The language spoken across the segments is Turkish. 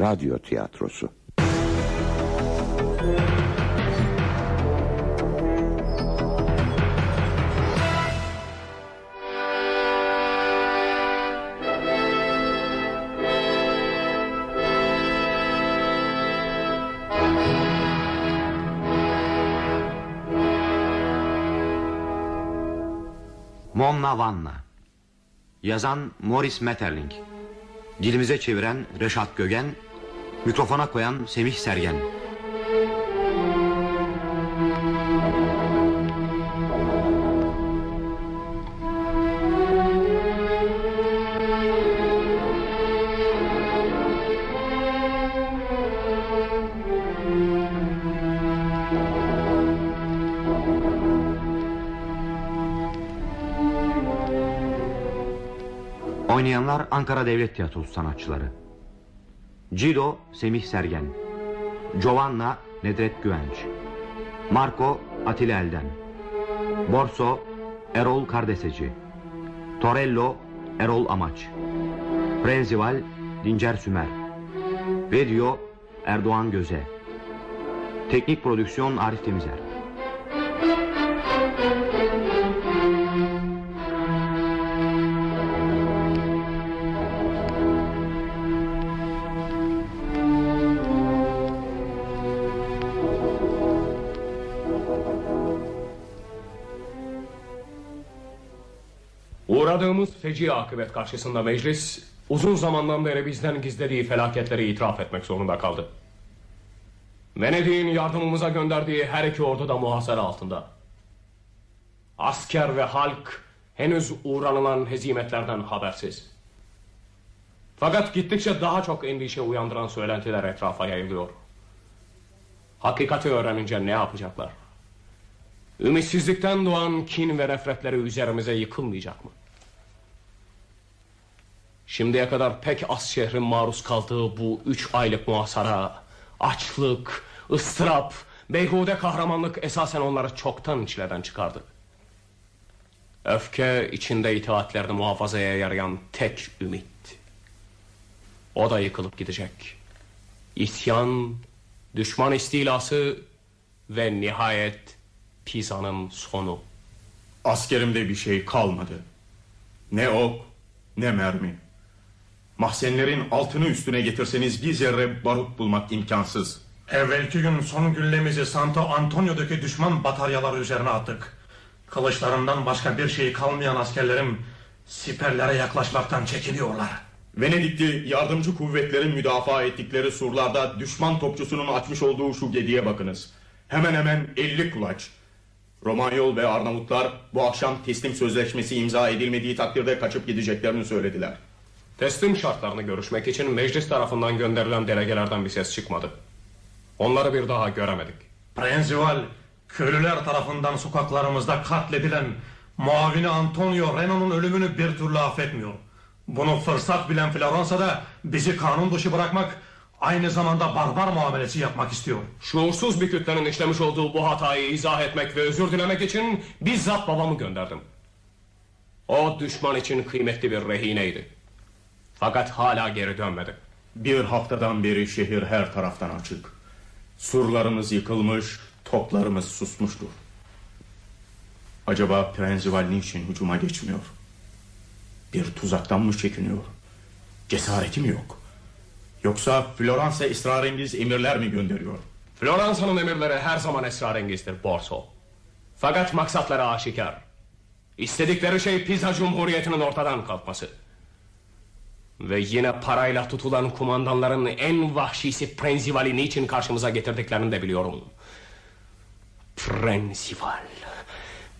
radyo tiyatrosu. Monna Vanna. Yazan Morris Metterling Dilimize çeviren Reşat Gögen Mikrofona koyan Semih Sergen. Oynayanlar Ankara Devlet Tiyatrosu sanatçıları Cido Semih Sergen. Giovanna Nedret Güvenç. Marco Atilla Elden Borso Erol Kardeseci. Torello Erol Amaç. Prenzival Dincer Sümer. Video Erdoğan Göze. Teknik Prodüksiyon Arif Temizer Uğradığımız feci akıbet karşısında meclis uzun zamandan beri bizden gizlediği felaketleri itiraf etmek zorunda kaldı. Venedik'in yardımımıza gönderdiği her iki ordu da muhasara altında. Asker ve halk henüz uğranılan hezimetlerden habersiz. Fakat gittikçe daha çok endişe uyandıran söylentiler etrafa yayılıyor. Hakikati öğrenince ne yapacaklar? Ümitsizlikten doğan kin ve nefretleri üzerimize yıkılmayacak mı? Şimdiye kadar pek az şehrin maruz kaldığı bu üç aylık muhasara, açlık, ıstırap, beyhude kahramanlık esasen onları çoktan içlerden çıkardı. Öfke içinde itaatlerini muhafazaya yarayan tek ümit. O da yıkılıp gidecek. İsyan, düşman istilası ve nihayet Pisa'nın sonu. Askerimde bir şey kalmadı. Ne ok, ne mermi. Mahzenlerin altını üstüne getirseniz bir zerre barut bulmak imkansız. Evvelki gün son güllemizi Santo Antonio'daki düşman bataryaları üzerine attık. Kılıçlarından başka bir şey kalmayan askerlerim siperlere yaklaşmaktan çekiniyorlar. Venedikli yardımcı kuvvetlerin müdafaa ettikleri surlarda düşman topçusunun açmış olduğu şu gediye bakınız. Hemen hemen 50 kulaç. Romanyol ve Arnavutlar bu akşam teslim sözleşmesi imza edilmediği takdirde kaçıp gideceklerini söylediler. Teslim şartlarını görüşmek için meclis tarafından gönderilen delegelerden bir ses çıkmadı. Onları bir daha göremedik. Prenzival, köylüler tarafından sokaklarımızda katledilen muavini Antonio Reno'nun ölümünü bir türlü affetmiyor. Bunu fırsat bilen Floransa'da bizi kanun dışı bırakmak, aynı zamanda barbar muamelesi yapmak istiyor. Şuursuz bir kütlenin işlemiş olduğu bu hatayı izah etmek ve özür dilemek için bizzat babamı gönderdim. O düşman için kıymetli bir rehineydi. Fakat hala geri dönmedi. Bir haftadan beri şehir her taraftan açık. Surlarımız yıkılmış, toplarımız susmuştur. Acaba Prenzival niçin hücuma geçmiyor? Bir tuzaktan mı çekiniyor? Cesareti mi yok? Yoksa Floransa esrarengiz emirler mi gönderiyor? Floransa'nın emirleri her zaman esrarengizdir Borso. Fakat maksatları aşikar. İstedikleri şey Pisa Cumhuriyeti'nin ortadan kalkması. Ve yine parayla tutulan kumandanların en vahşisi Prenzival'i niçin karşımıza getirdiklerini de biliyorum. Prenzival.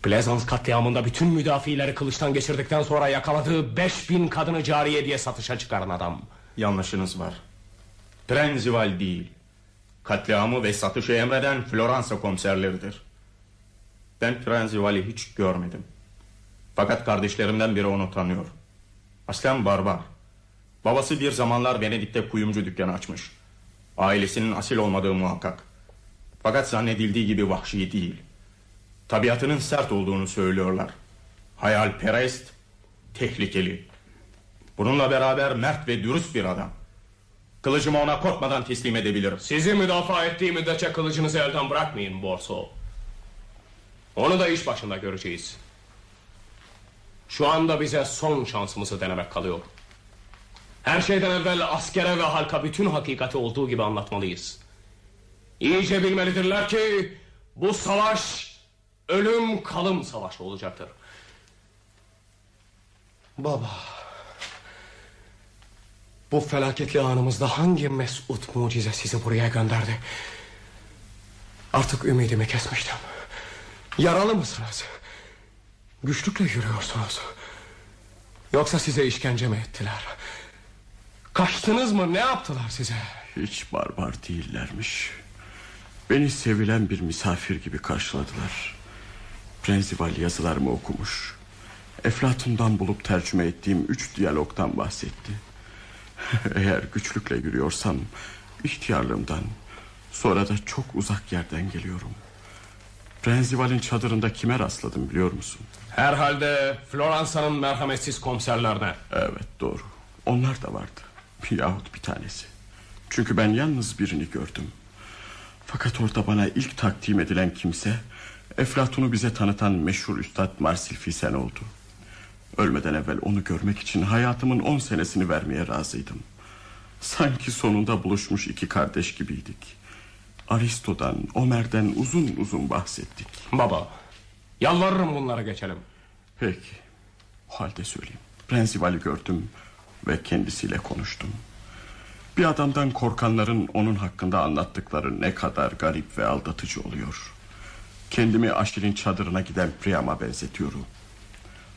Plezans katliamında bütün müdafileri kılıçtan geçirdikten sonra yakaladığı 5000 kadını cariye diye satışa çıkaran adam. Yanlışınız var. Prenzival değil. Katliamı ve satışı emreden Floransa komiserleridir. Ben Prenzival'i hiç görmedim. Fakat kardeşlerimden biri onu tanıyor. Aslen barbar. Babası bir zamanlar Venedik'te kuyumcu dükkanı açmış. Ailesinin asil olmadığı muhakkak. Fakat zannedildiği gibi vahşi değil. Tabiatının sert olduğunu söylüyorlar. Hayalperest, tehlikeli. Bununla beraber mert ve dürüst bir adam. Kılıcımı ona korkmadan teslim edebilirim. Sizi müdafaa ettiği müddetçe kılıcınızı elden bırakmayın Borso. Onu da iş başında göreceğiz. Şu anda bize son şansımızı denemek kalıyor. Her şeyden evvel askere ve halka bütün hakikati olduğu gibi anlatmalıyız. İyice bilmelidirler ki bu savaş ölüm kalım savaşı olacaktır. Baba. Bu felaketli anımızda hangi mesut mucize sizi buraya gönderdi? Artık ümidimi kesmiştim. Yaralı mısınız? Güçlükle yürüyorsunuz. Yoksa size işkence mi ettiler? Kaçtınız mı? Ne yaptılar size? Hiç barbar değillermiş. Beni sevilen bir misafir gibi karşıladılar. Prensival yazılarımı okumuş. Eflatun'dan bulup tercüme ettiğim üç diyalogtan bahsetti. Eğer güçlükle yürüyorsam ihtiyarlığımdan sonra da çok uzak yerden geliyorum. Prensival'in çadırında kime rastladım biliyor musun? Herhalde Floransa'nın merhametsiz komiserlerine. Evet doğru. Onlar da vardı. Yahut bir tanesi. Çünkü ben yalnız birini gördüm. Fakat orada bana ilk takdim edilen kimse... ...Eflatun'u bize tanıtan meşhur üstad Marsil Fisen oldu. Ölmeden evvel onu görmek için hayatımın on senesini vermeye razıydım. Sanki sonunda buluşmuş iki kardeş gibiydik. Aristo'dan, Ömer'den uzun uzun bahsettik. Baba, yalvarırım bunlara geçelim. Peki. O halde söyleyeyim. Prensival'i gördüm ve kendisiyle konuştum. Bir adamdan korkanların onun hakkında anlattıkları ne kadar garip ve aldatıcı oluyor. Kendimi Aşil'in çadırına giden Priam'a benzetiyorum.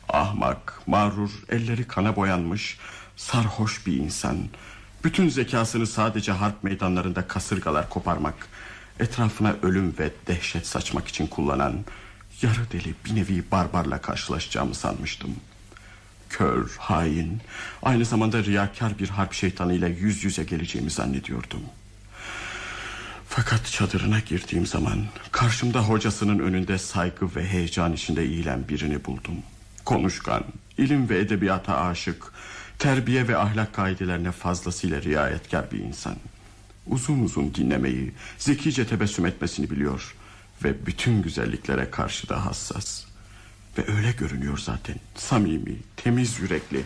Ahmak, mağrur, elleri kana boyanmış, sarhoş bir insan. Bütün zekasını sadece harp meydanlarında kasırgalar koparmak, etrafına ölüm ve dehşet saçmak için kullanan yarı deli bir nevi barbarla karşılaşacağımı sanmıştım. Kör, hain, aynı zamanda riyakar bir harp şeytanıyla yüz yüze geleceğimi zannediyordum. Fakat çadırına girdiğim zaman karşımda hocasının önünde saygı ve heyecan içinde eğilen birini buldum. Konuşkan, ilim ve edebiyata aşık, terbiye ve ahlak kaidelerine fazlasıyla riayetkar bir insan. Uzun uzun dinlemeyi, zekice tebessüm etmesini biliyor ve bütün güzelliklere karşı da hassas. Ve öyle görünüyor zaten. Samimi, temiz yürekli.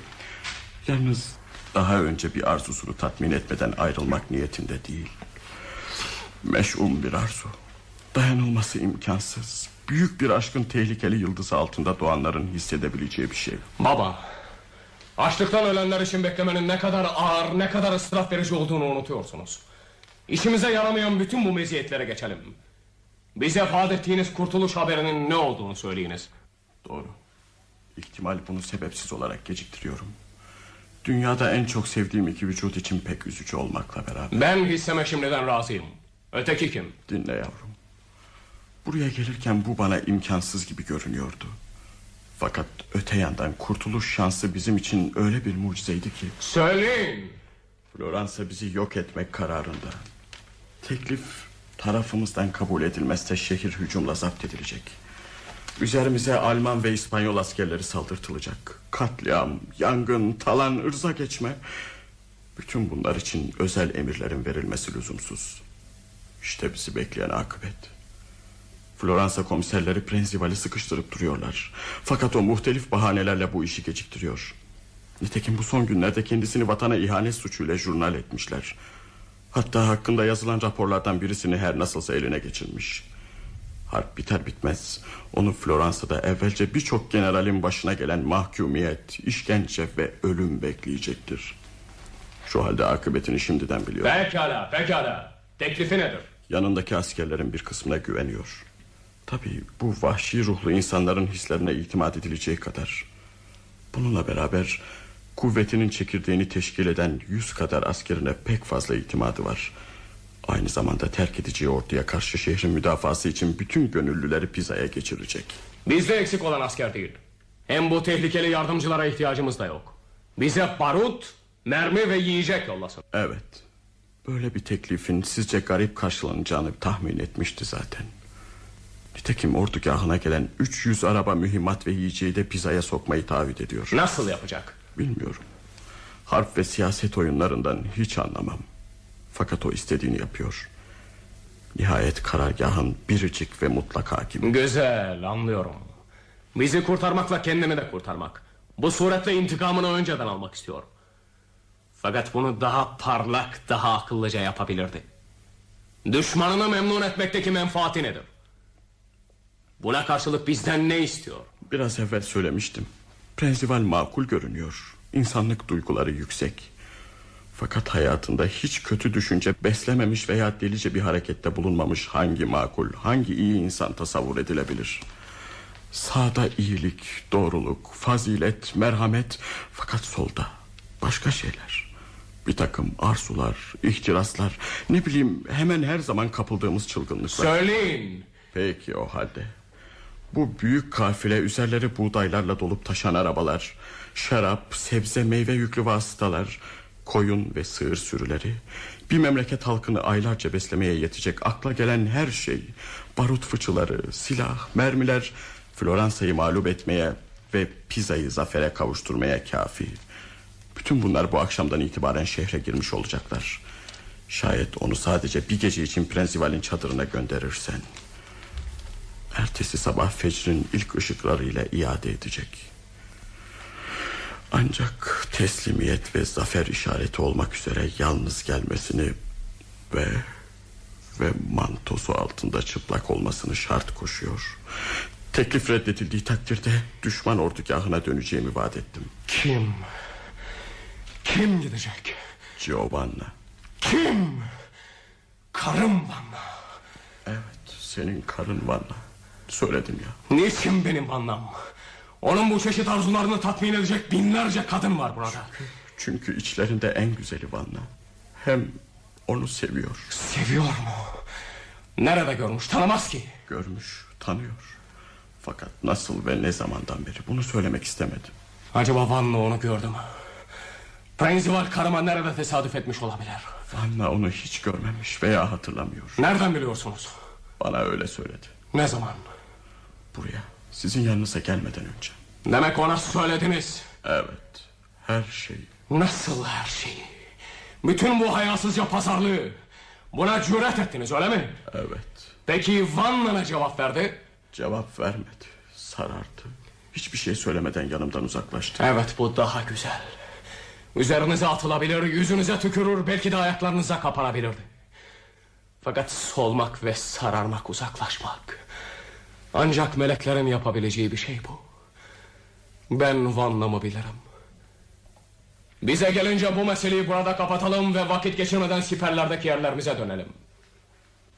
Yalnız daha önce bir arzusunu tatmin etmeden ayrılmak niyetinde değil. Meş'um bir arzu. Dayanılması imkansız. Büyük bir aşkın tehlikeli yıldızı altında doğanların hissedebileceği bir şey. Baba, açlıktan ölenler için beklemenin ne kadar ağır, ne kadar ıstırap verici olduğunu unutuyorsunuz. İşimize yaramayan bütün bu meziyetlere geçelim. Bize vaat ettiğiniz kurtuluş haberinin ne olduğunu söyleyiniz. Doğru. İhtimal bunu sebepsiz olarak geciktiriyorum. Dünyada en çok sevdiğim iki vücut için pek üzücü olmakla beraber. Ben hisseme şimdiden razıyım. Öteki kim? Dinle yavrum. Buraya gelirken bu bana imkansız gibi görünüyordu. Fakat öte yandan kurtuluş şansı bizim için öyle bir mucizeydi ki... Söyleyin. Floransa bizi yok etmek kararında. Teklif tarafımızdan kabul edilmezse şehir hücumla zapt edilecek. Üzerimize Alman ve İspanyol askerleri saldırtılacak. Katliam, yangın, talan, ırza geçme. Bütün bunlar için özel emirlerin verilmesi lüzumsuz. İşte bizi bekleyen akıbet. Floransa komiserleri Prensival'i sıkıştırıp duruyorlar. Fakat o muhtelif bahanelerle bu işi geciktiriyor. Nitekim bu son günlerde kendisini vatana ihanet suçuyla jurnal etmişler. Hatta hakkında yazılan raporlardan birisini her nasılsa eline geçirmiş. Harp biter bitmez onu Floransa'da evvelce birçok generalin başına gelen mahkumiyet, işkence ve ölüm bekleyecektir. Şu halde akıbetini şimdiden biliyor. Pekala, pekala. Teklifi nedir? Yanındaki askerlerin bir kısmına güveniyor. Tabii bu vahşi ruhlu insanların hislerine itimat edileceği kadar. Bununla beraber kuvvetinin çekirdeğini teşkil eden yüz kadar askerine pek fazla itimadı var. Aynı zamanda terk edeceği orduya karşı şehrin müdafası için bütün gönüllüleri Pisa'ya geçirecek. Bizde eksik olan asker değil. Hem bu tehlikeli yardımcılara ihtiyacımız da yok. Bize barut, mermi ve yiyecek yollasın. Evet. Böyle bir teklifin sizce garip karşılanacağını tahmin etmişti zaten. Nitekim ordugahına gelen 300 araba mühimmat ve yiyeceği de Pisa'ya sokmayı taahhüt ediyor. Nasıl yapacak? Bilmiyorum. Harp ve siyaset oyunlarından hiç anlamam. Fakat o istediğini yapıyor. Nihayet karargahın biricik ve mutlak hakimi. Güzel anlıyorum. Bizi kurtarmakla kendini de kurtarmak. Bu suretle intikamını önceden almak istiyor. Fakat bunu daha parlak, daha akıllıca yapabilirdi. Düşmanını memnun etmekteki menfaati nedir? Buna karşılık bizden ne istiyor? Biraz evvel söylemiştim. Prensival makul görünüyor. İnsanlık duyguları yüksek. Fakat hayatında hiç kötü düşünce beslememiş veya delice bir harekette bulunmamış hangi makul, hangi iyi insan tasavvur edilebilir? Sağda iyilik, doğruluk, fazilet, merhamet fakat solda başka şeyler. Bir takım arzular, ihtiraslar, ne bileyim hemen her zaman kapıldığımız çılgınlıklar. Söyleyin. Peki o halde. Bu büyük kafile üzerleri buğdaylarla dolup taşan arabalar, şarap, sebze, meyve yüklü vasıtalar, koyun ve sığır sürüleri, bir memleket halkını aylarca beslemeye yetecek akla gelen her şey, barut fıçıları, silah, mermiler, Floransa'yı mağlup etmeye ve Pisa'yı zafere kavuşturmaya kafi. Bütün bunlar bu akşamdan itibaren şehre girmiş olacaklar. Şayet onu sadece bir gece için Prensival'in çadırına gönderirsen... Ertesi sabah fecrin ilk ışıklarıyla iade edecek. Ancak teslimiyet ve zafer işareti olmak üzere yalnız gelmesini ve ve mantosu altında çıplak olmasını şart koşuyor. Teklif reddedildiği takdirde düşman ordugahına döneceğimi vaat ettim. Kim? Kim gidecek? Giovanna. Kim? Karım bana. Evet, senin karın Vanna. Söyledim ya. Niçin benim anlam? Onun bu çeşit arzularını tatmin edecek binlerce kadın var burada. Çünkü içlerinde en güzeli Vanna. Hem onu seviyor. Seviyor mu? Nerede görmüş tanımaz ki. Görmüş, tanıyor. Fakat nasıl ve ne zamandan beri bunu söylemek istemedim. Acaba Vanna onu gördü mü? Prensival karıma nerede tesadüf etmiş olabilir? Vanna onu hiç görmemiş veya hatırlamıyor. Nereden biliyorsunuz? Bana öyle söyledi. Ne zaman? Buraya, sizin yanınıza gelmeden önce. Demek ona söylediniz. Evet, her şey. Nasıl her şeyi? Bütün bu hayasızca pazarlığı. Buna cüret ettiniz öyle mi? Evet, Peki Vanna ne cevap verdi? cevap vermedi. Sarardı. Hiçbir şey söylemeden yanımdan uzaklaştı. Evet bu daha güzel. Üzerinize atılabilir, yüzünüze tükürür, belki de ayaklarınıza kapanabilirdi. Fakat solmak ve sararmak, uzaklaşmak. Ancak meleklerin yapabileceği bir şey bu. Ben Vanna'mı bilirim. Bize gelince bu meseleyi burada kapatalım ve vakit geçirmeden siperlerdeki yerlerimize dönelim.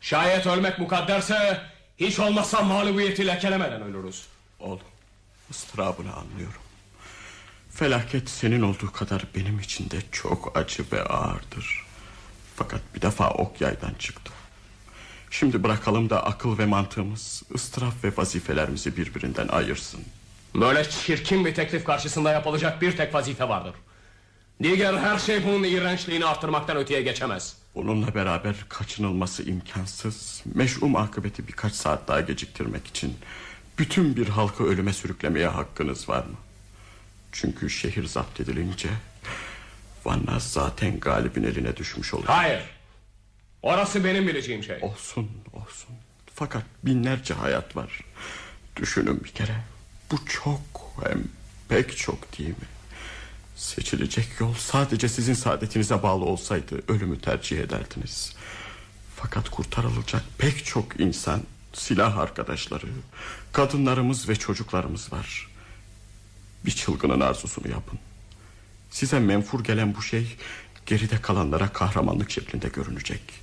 Şayet ölmek mukadderse hiç olmazsa mağlubiyeti lekelemeden ölürüz. Oğlum, ıstırabını anlıyorum. Felaket senin olduğu kadar benim için de çok acı ve ağırdır. Fakat bir defa ok yaydan çıktı. Şimdi bırakalım da akıl ve mantığımız ıstırap ve vazifelerimizi birbirinden ayırsın. Böyle çirkin bir teklif karşısında yapılacak bir tek vazife vardır. Diğer her şey bunun iğrençliğini arttırmaktan öteye geçemez. Bununla beraber kaçınılması imkansız, meş'um akıbeti birkaç saat daha geciktirmek için bütün bir halkı ölüme sürüklemeye hakkınız var mı? Çünkü şehir zapt edilince Vanna zaten galibin eline düşmüş olur. Hayır. Orası benim bileceğim şey. Olsun, olsun. Fakat binlerce hayat var. Düşünün bir kere. Bu çok hem pek çok değil mi? Seçilecek yol sadece sizin saadetinize bağlı olsaydı ölümü tercih ederdiniz. Fakat kurtarılacak pek çok insan, silah arkadaşları, kadınlarımız ve çocuklarımız var. Bir çılgının arzusunu yapın. Size menfur gelen bu şey geride kalanlara kahramanlık şeklinde görünecek.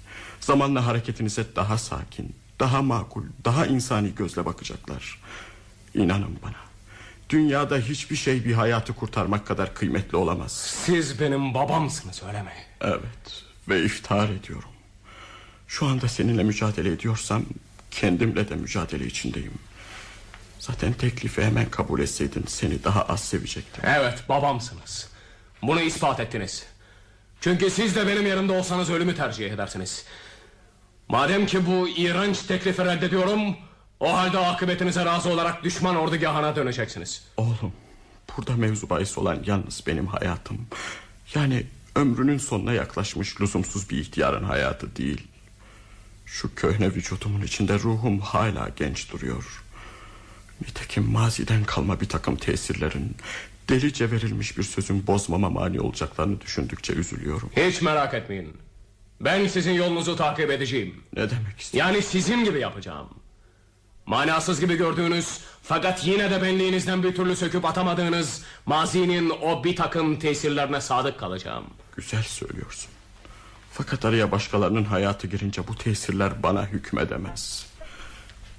Zamanla hareketinize daha sakin, daha makul, daha insani gözle bakacaklar. İnanın bana. Dünyada hiçbir şey bir hayatı kurtarmak kadar kıymetli olamaz. Siz benim babamsınız öyle mi? Evet ve iftihar ediyorum. Şu anda seninle mücadele ediyorsam kendimle de mücadele içindeyim. Zaten teklifi hemen kabul etseydin seni daha az sevecektim. Evet babamsınız. Bunu ispat ettiniz. Çünkü siz de benim yerimde olsanız ölümü tercih edersiniz. Madem ki bu iğrenç teklifi reddediyorum... ...o halde akıbetinize razı olarak düşman ordugahına döneceksiniz. Oğlum burada mevzu bahis olan yalnız benim hayatım. Yani ömrünün sonuna yaklaşmış lüzumsuz bir ihtiyarın hayatı değil. Şu köhne vücudumun içinde ruhum hala genç duruyor. Nitekim maziden kalma bir takım tesirlerin delice verilmiş bir sözün bozmama mani olacaklarını düşündükçe üzülüyorum. Hiç merak etmeyin. Ben sizin yolunuzu takip edeceğim. Ne demek istiyorsun? Yani sizin gibi yapacağım. Manasız gibi gördüğünüz fakat yine de benliğinizden bir türlü söküp atamadığınız mazinin o bir takım tesirlerine sadık kalacağım. Güzel söylüyorsun. Fakat araya başkalarının hayatı girince bu tesirler bana hükmedemez.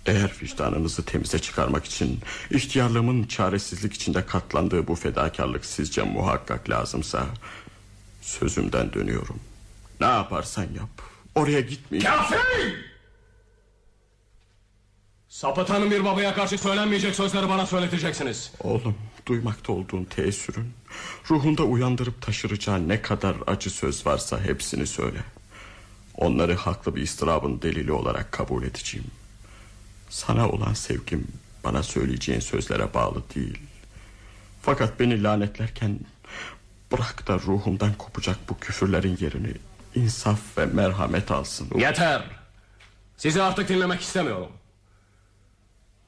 Eğer vicdanınızı temize çıkarmak için ihtiyarlığımın çaresizlik içinde katlandığı bu fedakarlık sizce muhakkak lazımsa sözümden dönüyorum. Ne yaparsan yap. Oraya gitmeyeyim. Kafir! Sapıtanın bir babaya karşı söylenmeyecek sözleri bana söyleteceksiniz. Oğlum duymakta olduğun teessürün ruhunda uyandırıp taşıracağı ne kadar acı söz varsa hepsini söyle. Onları haklı bir ıstırabın delili olarak kabul edeceğim. Sana olan sevgim bana söyleyeceğin sözlere bağlı değil. Fakat beni lanetlerken bırak da ruhumdan kopacak bu küfürlerin yerini insaf ve merhamet alsın. Yeter. Sizi artık dinlemek istemiyorum.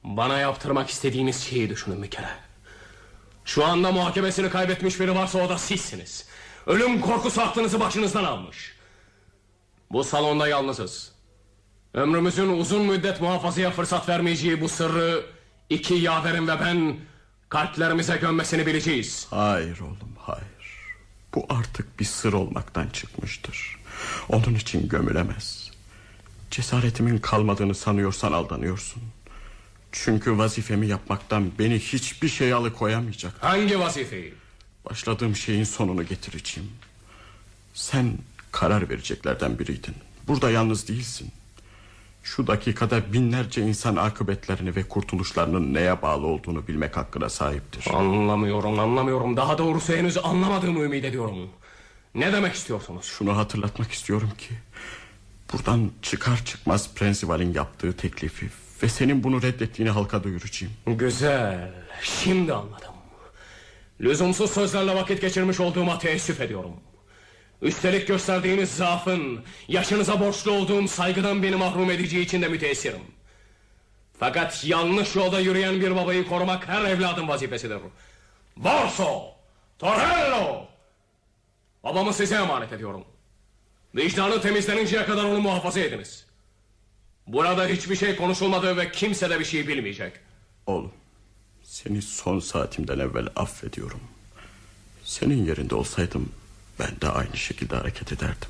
Bana yaptırmak istediğiniz şeyi düşünün bir kere. Şu anda muhakemesini kaybetmiş biri varsa o da sizsiniz. Ölüm korkusu aklınızı başınızdan almış. Bu salonda yalnızız. Ömrümüzün uzun müddet muhafazaya fırsat vermeyeceği bu sırrı... ...iki yaverim ve ben kalplerimize gömmesini bileceğiz. Hayır oğlum hayır. Bu artık bir sır olmaktan çıkmıştır. Onun için gömülemez. Cesaretimin kalmadığını sanıyorsan aldanıyorsun. Çünkü vazifemi yapmaktan beni hiçbir şey alıkoyamayacak. Hangi vazifeyi? Başladığım şeyin sonunu getireceğim. Sen karar vereceklerden biriydin. Burada yalnız değilsin. Şu dakikada binlerce insan akıbetlerini ve kurtuluşlarının neye bağlı olduğunu bilmek hakkına sahiptir. Anlamıyorum anlamıyorum. Daha doğrusu henüz anlamadığımı ümit ediyorum. Ne demek istiyorsunuz? Şunu hatırlatmak istiyorum ki Buradan çıkar çıkmaz Prensival'in yaptığı teklifi Ve senin bunu reddettiğini halka duyuracağım Güzel. Şimdi anladım. Lüzumsuz sözlerle vakit geçirmiş olduğuma teessüf ediyorum. Üstelik gösterdiğiniz zaafın, yaşınıza borçlu olduğum saygıdan beni mahrum edeceği için de müteessirim. Fakat yanlış yolda yürüyen bir babayı korumak her evladın vazifesidir. Borso! Torello! Babamı size emanet ediyorum. Vicdanı temizleninceye kadar onu muhafaza ediniz. Burada hiçbir şey konuşulmadı ve kimse de bir şey bilmeyecek. Oğlum Seni son saatimden evvel affediyorum Senin yerinde olsaydım Ben de aynı şekilde hareket ederdim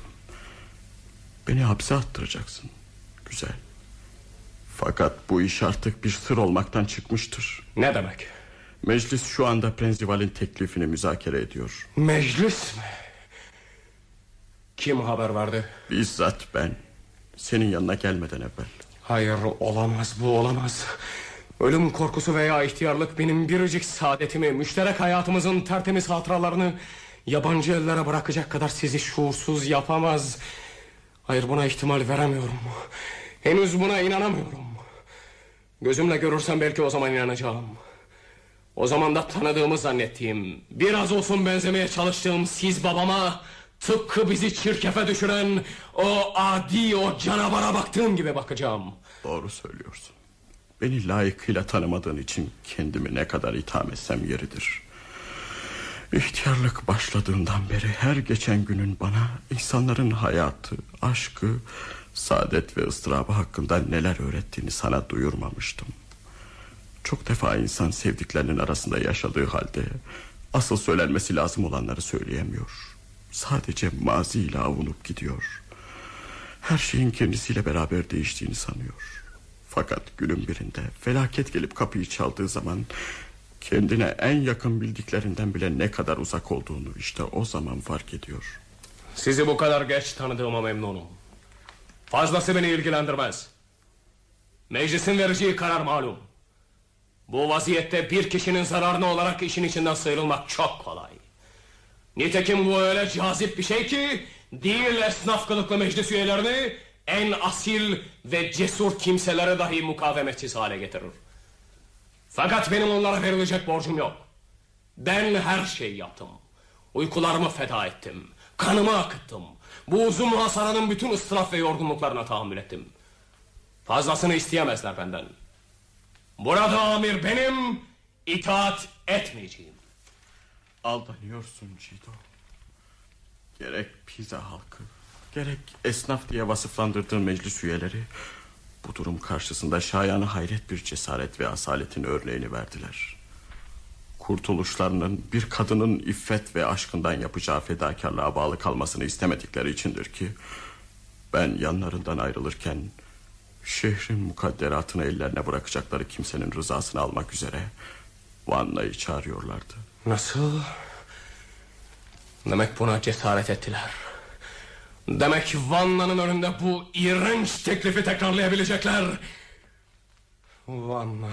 Beni hapse attıracaksın Güzel Fakat bu iş artık bir sır olmaktan çıkmıştır Ne demek? Meclis şu anda Prensival'in teklifini müzakere ediyor Meclis mi? Kim haber verdi? Bizzat ben Senin yanına gelmeden evvel Hayır olamaz bu olamaz. Ölüm korkusu veya ihtiyarlık benim biricik saadetimi, müşterek hayatımızın tertemiz hatıralarını yabancı ellere bırakacak kadar sizi şuursuz yapamaz. Hayır buna ihtimal veremiyorum. Henüz buna inanamıyorum. Gözümle görürsem belki o zaman inanacağım. O zaman da tanıdığımı zannettiğim, biraz olsun benzemeye çalıştığım siz babama tıpkı bizi çirkefe düşüren o adi o canavara baktığım gibi bakacağım. Doğru söylüyorsun Beni layıkıyla tanımadığın için kendimi ne kadar itham etsem yeridir İhtiyarlık başladığından beri her geçen günün bana insanların hayatı, aşkı, saadet ve ıstırabı hakkında neler öğrettiğini sana duyurmamıştım. Çok defa insan sevdiklerinin arasında yaşadığı halde asıl söylenmesi lazım olanları söyleyemiyor. Sadece maziyle avunup gidiyor. Her şeyin kendisiyle beraber değiştiğini sanıyor. Fakat günün birinde felaket gelip kapıyı çaldığı zaman kendine en yakın bildiklerinden bile ne kadar uzak olduğunu işte o zaman fark ediyor. Sizi bu kadar geç tanıdığıma memnunum. Fazlası beni ilgilendirmez. Meclisin vereceği karar malum. Bu vaziyette bir kişinin zararına olarak işin içinden sıyrılmak çok kolay. Nitekim bu öyle cazip bir şey ki... ...değil esnaf kılıklı meclis üyelerini... ...en asil ve cesur kimselere dahi mukavemetsiz hale getirir. Fakat benim onlara verilecek borcum yok. Ben her şeyi yaptım. Uykularımı feda ettim. Kanımı akıttım. Bu uzun muhasaranın bütün ıstıraf ve yorgunluklarına tahammül ettim. Fazlasını isteyemezler benden. Burada amir benim, itaat etmeyeceğim. Aldanıyorsun Cido. Gerek pizza halkı, gerek esnaf diye vasıflandırdığın meclis üyeleri... ...bu durum karşısında şayanı hayret bir cesaret ve asaletin örneğini verdiler. Kurtuluşlarının bir kadının iffet ve aşkından yapacağı fedakarlığa bağlı kalmasını istemedikleri içindir ki... ...ben yanlarından ayrılırken... ...şehrin mukadderatını ellerine bırakacakları kimsenin rızasını almak üzere... ...Vanna'yı çağırıyorlardı. Nasıl? Demek buna cesaret ettiler. Demek Vanna'nın önünde bu iğrenç teklifi tekrarlayabilecekler. Vanna.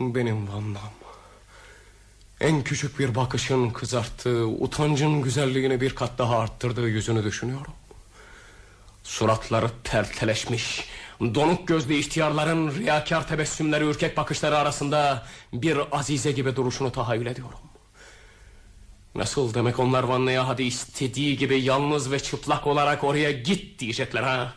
Benim Vanna'm. En küçük bir bakışın kızarttığı, utancın güzelliğini bir kat daha arttırdığı yüzünü düşünüyorum. Suratları pelteleşmiş, donuk gözlü ihtiyarların riyakar tebessümleri, ürkek bakışları arasında bir azize gibi duruşunu tahayyül ediyorum. Nasıl demek onlar Vanna'ya hadi istediği gibi yalnız ve çıplak olarak oraya git diyecekler ha?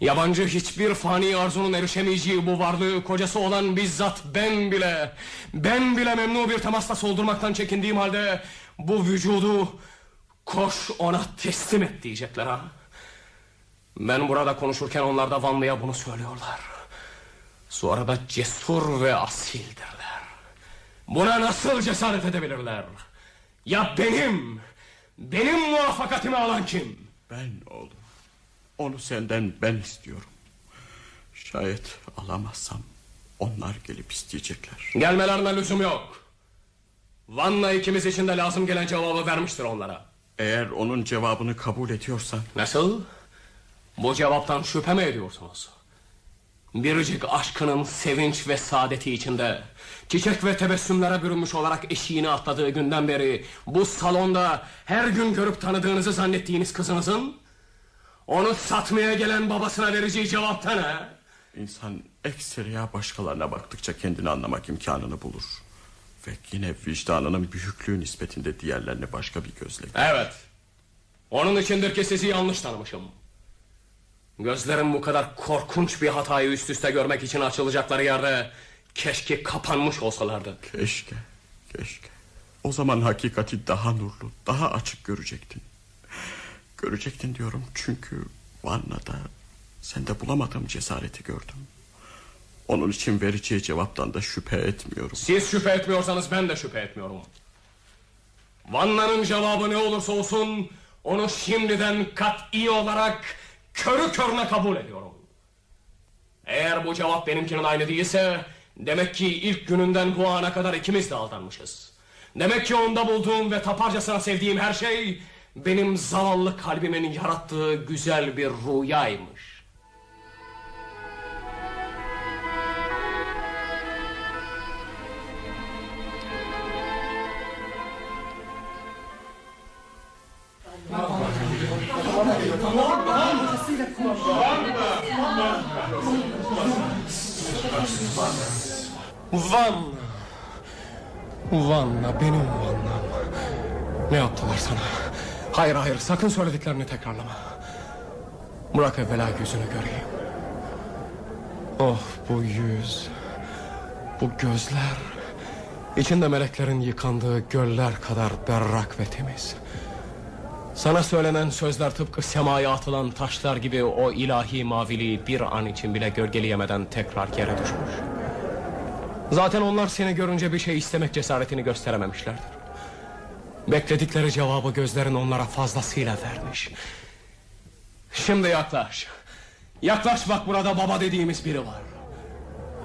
Yabancı hiçbir fani arzunun erişemeyeceği bu varlığı kocası olan bizzat ben bile... ...ben bile memnu bir temasla soldurmaktan çekindiğim halde... ...bu vücudu koş ona teslim et diyecekler ha? Ben burada konuşurken onlar da Vanlı'ya bunu söylüyorlar. Sonra da cesur ve asildirler. Buna nasıl cesaret edebilirler? Ya benim, benim muvaffakatimi alan kim? Ben oğlum. Onu senden ben istiyorum. Şayet alamazsam onlar gelip isteyecekler. Gelmelerine lüzum yok. Vanna ikimiz için de lazım gelen cevabı vermiştir onlara. Eğer onun cevabını kabul ediyorsan Nasıl? Bu cevaptan şüphe mi ediyorsunuz? Biricik aşkının sevinç ve saadeti içinde Çiçek ve tebessümlere bürünmüş olarak eşiğini atladığı günden beri Bu salonda her gün görüp tanıdığınızı zannettiğiniz kızınızın Onu satmaya gelen babasına vereceği cevapta ne? insan ekseriya başkalarına baktıkça kendini anlamak imkanını bulur. Ve yine vicdanının büyüklüğü nispetinde diğerlerini başka bir gözle Evet Onun içindir ki sizi yanlış tanımışım Gözlerim bu kadar korkunç bir hatayı üst üste görmek için açılacakları yerde Keşke kapanmış olsalardı. Keşke, keşke. O zaman hakikati daha nurlu, daha açık görecektin. Görecektin diyorum çünkü Vanna'da sende bulamadığım cesareti gördüm. Onun için vereceği cevaptan da şüphe etmiyorum. Siz şüphe etmiyorsanız ben de şüphe etmiyorum. Vanna'nın cevabı ne olursa olsun onu şimdiden kat'i olarak körü körüne kabul ediyorum. Eğer bu cevap benimkinin aynı değilse Demek ki ilk gününden bu ana kadar ikimiz de aldanmışız. Demek ki onda bulduğum ve taparcasına sevdiğim her şey... ...benim zavallı kalbimin yarattığı güzel bir rüyaymış. Vanna. Vanna benim Vanna'm. Ne yaptılar sana? Hayır hayır sakın söylediklerini tekrarlama. Bırak evvela yüzünü göreyim. Oh bu yüz. Bu gözler. İçinde meleklerin yıkandığı göller kadar berrak ve temiz. Sana söylenen sözler tıpkı semaya atılan taşlar gibi o ilahi maviliği bir an için bile gölgeleyemeden tekrar yere düşmüş. Zaten onlar seni görünce bir şey istemek cesaretini gösterememişlerdir. Bekledikleri cevabı gözlerin onlara fazlasıyla vermiş. Şimdi yaklaş. Yaklaş bak burada baba dediğimiz biri var.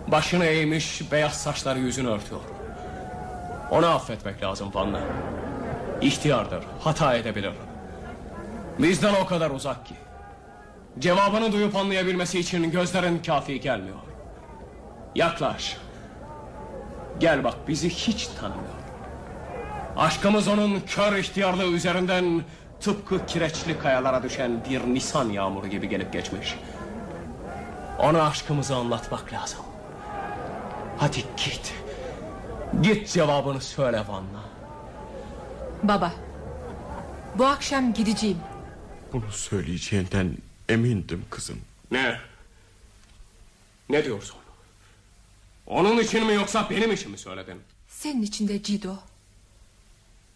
Başını eğmiş beyaz saçları yüzünü örtüyor. Onu affetmek lazım Vanna. İhtiyardır, hata edebilir. Bizden o kadar uzak ki. Cevabını duyup anlayabilmesi için gözlerin kafi gelmiyor. Yaklaş. Gel bak bizi hiç tanımıyor. Aşkımız onun kör ihtiyarlığı üzerinden tıpkı kireçli kayalara düşen bir nisan yağmuru gibi gelip geçmiş. Ona aşkımızı anlatmak lazım. Hadi git. Git cevabını söyle Vanna. Baba. Bu akşam gideceğim. Bunu söyleyeceğinden emindim kızım. Ne? Ne diyorsun? Onun için mi yoksa benim için mi söyledin? Senin için de Cido.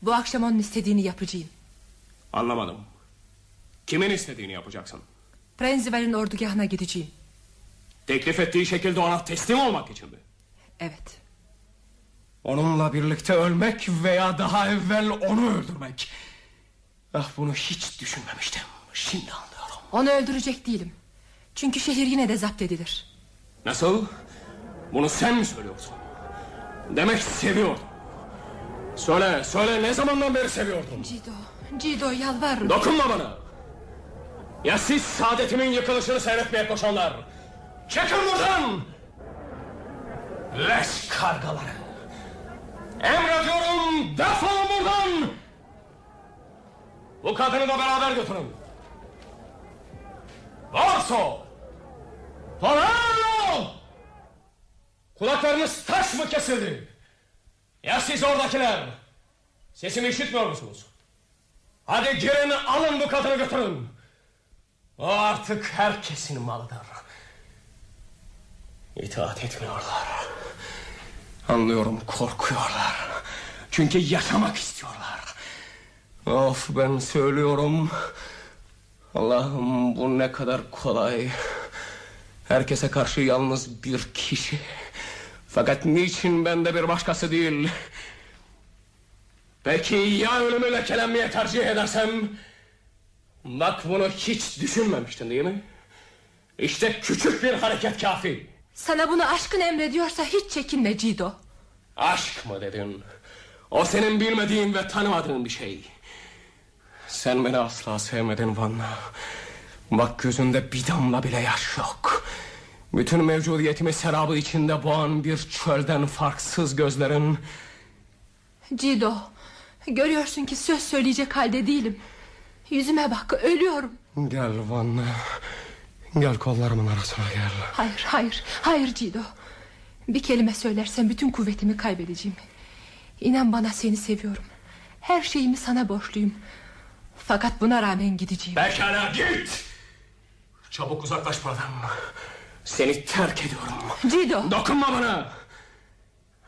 Bu akşam onun istediğini yapacağım. Anlamadım. Kimin istediğini yapacaksın? Prenzival'in ordugahına gideceğim. Teklif ettiği şekilde ona teslim olmak için mi? Evet. Onunla birlikte ölmek veya daha evvel onu öldürmek. Ah bunu hiç düşünmemiştim. Şimdi anlıyorum. Onu öldürecek değilim. Çünkü şehir yine de zapt edilir. Nasıl? Bunu sen mi söylüyorsun? Demek seviyordun. Söyle, söyle ne zamandan beri seviyordun? Cido, Cido yalvarırım. Dokunma bana. Ya siz saadetimin yıkılışını seyretmeye koşanlar. Çekin buradan. Leş kargaları. Emrediyorum defolun buradan. Bu kadını da beraber götürün. Varso. Polano. Kulaklarınız taş mı kesildi? Ya siz oradakiler? Sesimi işitmiyor musunuz? Hadi girin alın bu kadını götürün. O artık herkesin malıdır. İtaat etmiyorlar. Anlıyorum korkuyorlar. Çünkü yaşamak istiyorlar. Of ben söylüyorum. Allah'ım bu ne kadar kolay. Herkese karşı yalnız bir kişi. Fakat niçin ben de bir başkası değil? Peki ya ölümü lekelenmeye tercih edersem? Bak bunu hiç düşünmemiştin değil mi? İşte küçük bir hareket kafi. Sana bunu aşkın emrediyorsa hiç çekinme Cido. Aşk mı dedin? O senin bilmediğin ve tanımadığın bir şey. Sen beni asla sevmedin Vanna. Bak gözünde bir damla bile yaş yok. Bütün mevcudiyetimi serabı içinde boğan bir çölden farksız gözlerin... Cido, görüyorsun ki söz söyleyecek halde değilim. Yüzüme bak, ölüyorum. Gel Vanna. Gel kollarımın arasına gel. Hayır, hayır, hayır Cido. Bir kelime söylersen bütün kuvvetimi kaybedeceğim. İnan bana seni seviyorum. Her şeyimi sana borçluyum. Fakat buna rağmen gideceğim. Pekala git. Çabuk uzaklaş buradan. Seni terk ediyorum. Cido. Dokunma bana.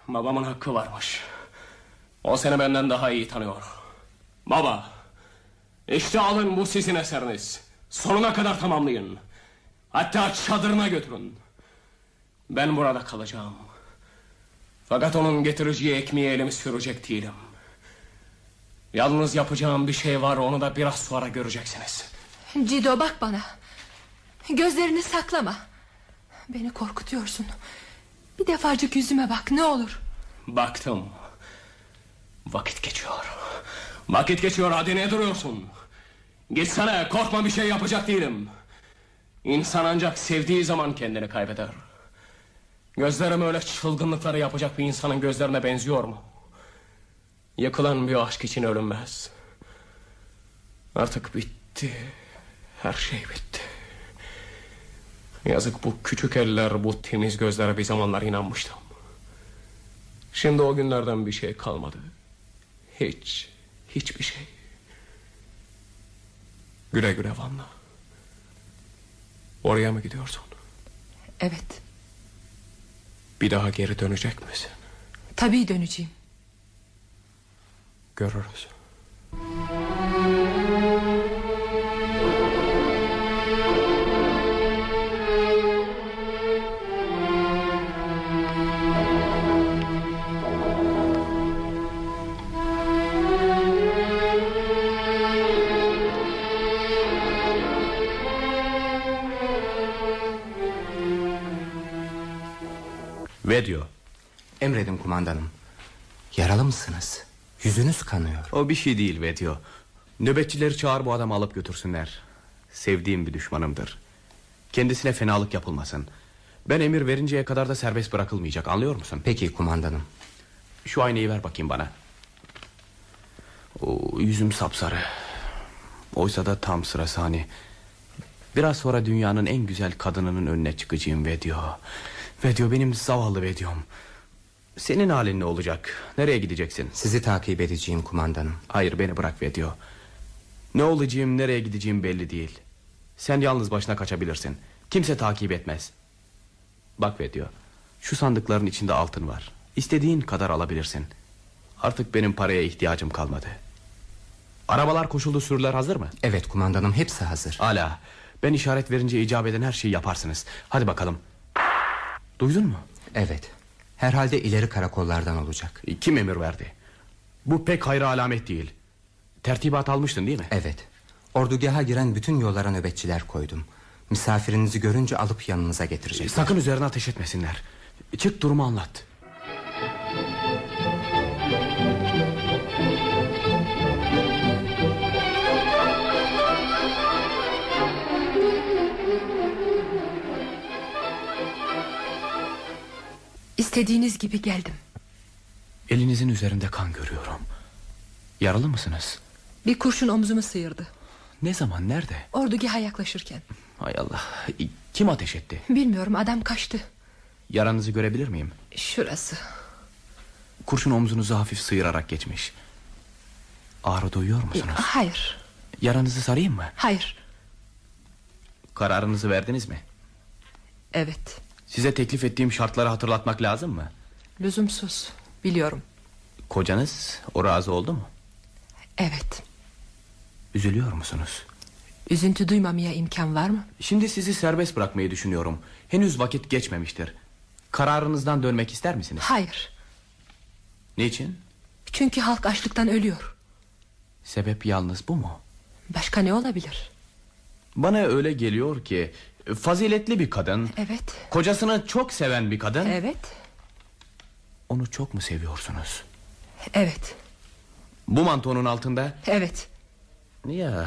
Babamın hakkı varmış. O seni benden daha iyi tanıyor. Baba. İşte alın bu sizin eseriniz. Sonuna kadar tamamlayın. Hatta çadırına götürün. Ben burada kalacağım. Fakat onun getireceği ekmeği elimi sürecek değilim. Yalnız yapacağım bir şey var onu da biraz sonra göreceksiniz. Cido bak bana. Gözlerini saklama. Beni korkutuyorsun. Bir defacık yüzüme bak ne olur. Baktım. Vakit geçiyor. Vakit geçiyor hadi ne duruyorsun? Gitsene korkma bir şey yapacak değilim. İnsan ancak sevdiği zaman kendini kaybeder. Gözlerim öyle çılgınlıkları yapacak bir insanın gözlerine benziyor mu? Yakılan bir aşk için ölünmez. Artık bitti. Her şey bitti. Yazık bu küçük eller, bu temiz gözlere bir zamanlar inanmıştım. Şimdi o günlerden bir şey kalmadı. Hiç, hiçbir şey. Güle güle Vanna. Oraya mı gidiyorsun? Evet, Bir daha geri dönecek misin? tabii döneceğim. Görürüz. Ve diyor. Emredin kumandanım. Yaralı mısınız? Yüzünüz kanıyor. O bir şey değil ve diyor. Nöbetçileri çağır bu adamı alıp götürsünler. Sevdiğim bir düşmanımdır. Kendisine fenalık yapılmasın. Ben emir verinceye kadar da serbest bırakılmayacak anlıyor musun? Peki kumandanım. Şu aynayı ver bakayım bana. Oo, yüzüm sapsarı. Oysa da tam sırası hani. Biraz sonra dünyanın en güzel kadınının önüne çıkacağım ve diyor. Ve diyor benim zavallı ve diyorum. Senin halin ne olacak? Nereye gideceksin? Sizi takip edeceğim kumandanım. Hayır beni bırak ve diyor. Ne olacağım nereye gideceğim belli değil Sen yalnız başına kaçabilirsin Kimse takip etmez Bak ve diyor Şu sandıkların içinde altın var İstediğin kadar alabilirsin Artık benim paraya ihtiyacım kalmadı Arabalar koşuldu sürüler hazır mı? Evet kumandanım hepsi hazır. Hala ben işaret verince icap eden her şeyi yaparsınız Hadi bakalım Duydun mu? Evet. Herhalde ileri karakollardan olacak. Kim emir verdi? Bu pek hayra alamet değil Tertibat almıştın değil mi? Evet. Ordugaha giren bütün yollara nöbetçiler koydum. Misafirinizi görünce alıp yanınıza getirecek. Sakın üzerine ateş etmesinler Çık durumu anlat İstediğiniz gibi geldim. Elinizin üzerinde kan görüyorum Yaralı mısınız? Bir kurşun omzumu sıyırdı. Ne zaman nerede? Ordugaha yaklaşırken. Hay Allah Kim ateş etti? Bilmiyorum adam kaçtı. Yaranızı görebilir miyim? Şurası. Kurşun omzunuzu hafif sıyırarak geçmiş Ağrı duyuyor musunuz? Hayır. Yaranızı sarayım mı? Hayır. Kararınızı verdiniz mi? Evet. Size teklif ettiğim şartları hatırlatmak lazım mı? Lüzumsuz. Biliyorum. Kocanız o razı oldu mu? Evet. Üzülüyor musunuz? Üzüntü duymamaya imkan var mı? Şimdi sizi serbest bırakmayı düşünüyorum Henüz vakit geçmemiştir Kararınızdan dönmek ister misiniz? Hayır. Niçin? Çünkü halk açlıktan ölüyor. Sebep yalnız bu mu? Başka ne olabilir? Bana öyle geliyor ki Faziletli bir kadın Evet. Kocasını çok seven bir kadın Evet. Onu çok mu seviyorsunuz? Evet. Bu mantonun altında Evet. Ya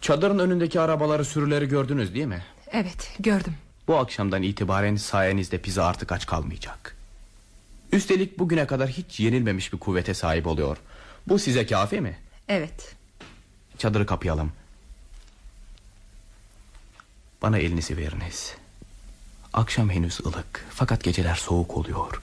Çadırın önündeki arabaları sürüleri gördünüz değil mi? Evet gördüm. Bu akşamdan itibaren sayenizde pizza artık aç kalmayacak. Üstelik bugüne kadar hiç yenilmemiş bir kuvvete sahip oluyor. Bu size kafi mi? Evet. Çadırı kapayalım. Bana elinizi veriniz. Akşam henüz ılık fakat geceler soğuk oluyor.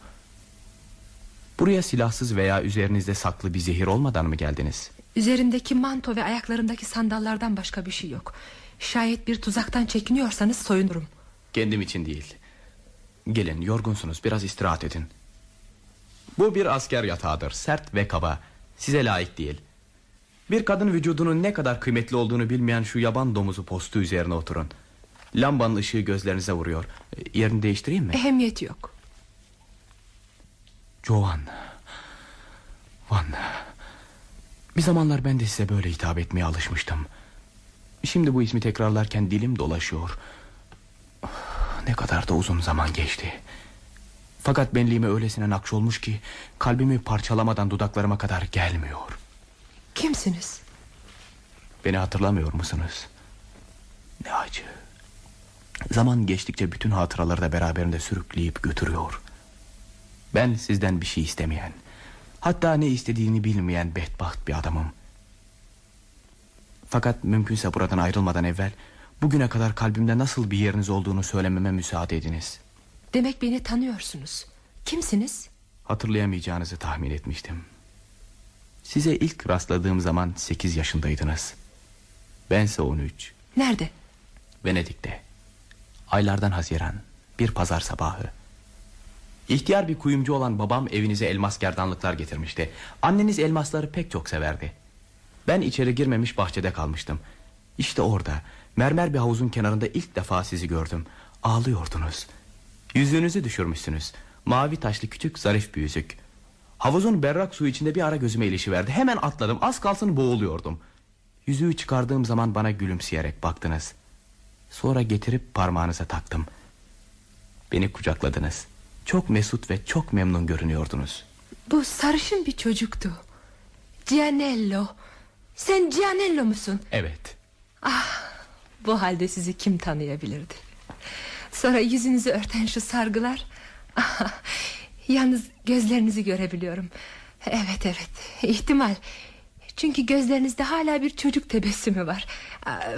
Buraya silahsız veya üzerinizde saklı bir zehir olmadan mı geldiniz? Üzerimdeki manto ve ayaklarımdaki sandallardan başka bir şey yok. Şayet bir tuzaktan çekiniyorsanız soyunurum. Kendim için değil. Gelin yorgunsunuz biraz istirahat edin. Bu bir asker yatağıdır sert ve kaba. Size layık değil. Bir kadın vücudunun ne kadar kıymetli olduğunu bilmeyen şu yaban domuzu postu üzerine oturun. Lambanın ışığı gözlerinize vuruyor. Yerini değiştireyim mi? Ehemmiyeti yok. Joan. Van. Bir zamanlar ben de size böyle hitap etmeye alışmıştım. Şimdi bu ismi tekrarlarken dilim dolaşıyor. Ne kadar da uzun zaman geçti. Fakat benliğime öylesine nakşolmuş ki... ...kalbimi parçalamadan dudaklarıma kadar gelmiyor. Kimsiniz? Beni hatırlamıyor musunuz? Ne acı. Zaman geçtikçe bütün hatıraları da beraberinde sürükleyip götürüyor. Ben sizden bir şey istemeyen... ...hatta ne istediğini bilmeyen bedbaht bir adamım. Fakat mümkünse buradan ayrılmadan evvel... ...bugüne kadar kalbimde nasıl bir yeriniz olduğunu söylememe müsaade ediniz. Demek beni tanıyorsunuz. Kimsiniz? Hatırlayamayacağınızı tahmin etmiştim. Size ilk rastladığım zaman sekiz yaşındaydınız. Bense on üç. Nerede? Venedik'te. Aylardan Haziran. Bir pazar sabahı. İhtiyar bir kuyumcu olan babam evinize elmas gerdanlıklar getirmişti. Anneniz elmasları pek çok severdi. Ben içeri girmemiş bahçede kalmıştım. İşte orada mermer bir havuzun kenarında ilk defa sizi gördüm. Ağlıyordunuz. Yüzüğünüzü düşürmüşsünüz. Mavi taşlı küçük zarif bir yüzük. Havuzun berrak suyu içinde bir ara gözüme ilişiverdi. Hemen atladım. Az kalsın boğuluyordum. Yüzüğü çıkardığım zaman bana gülümseyerek baktınız. Sonra getirip parmağınıza taktım. Beni kucakladınız. Çok mesut ve çok memnun görünüyordunuz. Bu sarışın bir çocuktu. Gianello. Sen Gianello musun? Evet. Bu halde sizi kim tanıyabilirdi? Sonra yüzünüzü örten şu sargılar. Ah, Yalnız gözlerinizi görebiliyorum. Evet evet ihtimal. Çünkü gözlerinizde hala bir çocuk tebessümü var.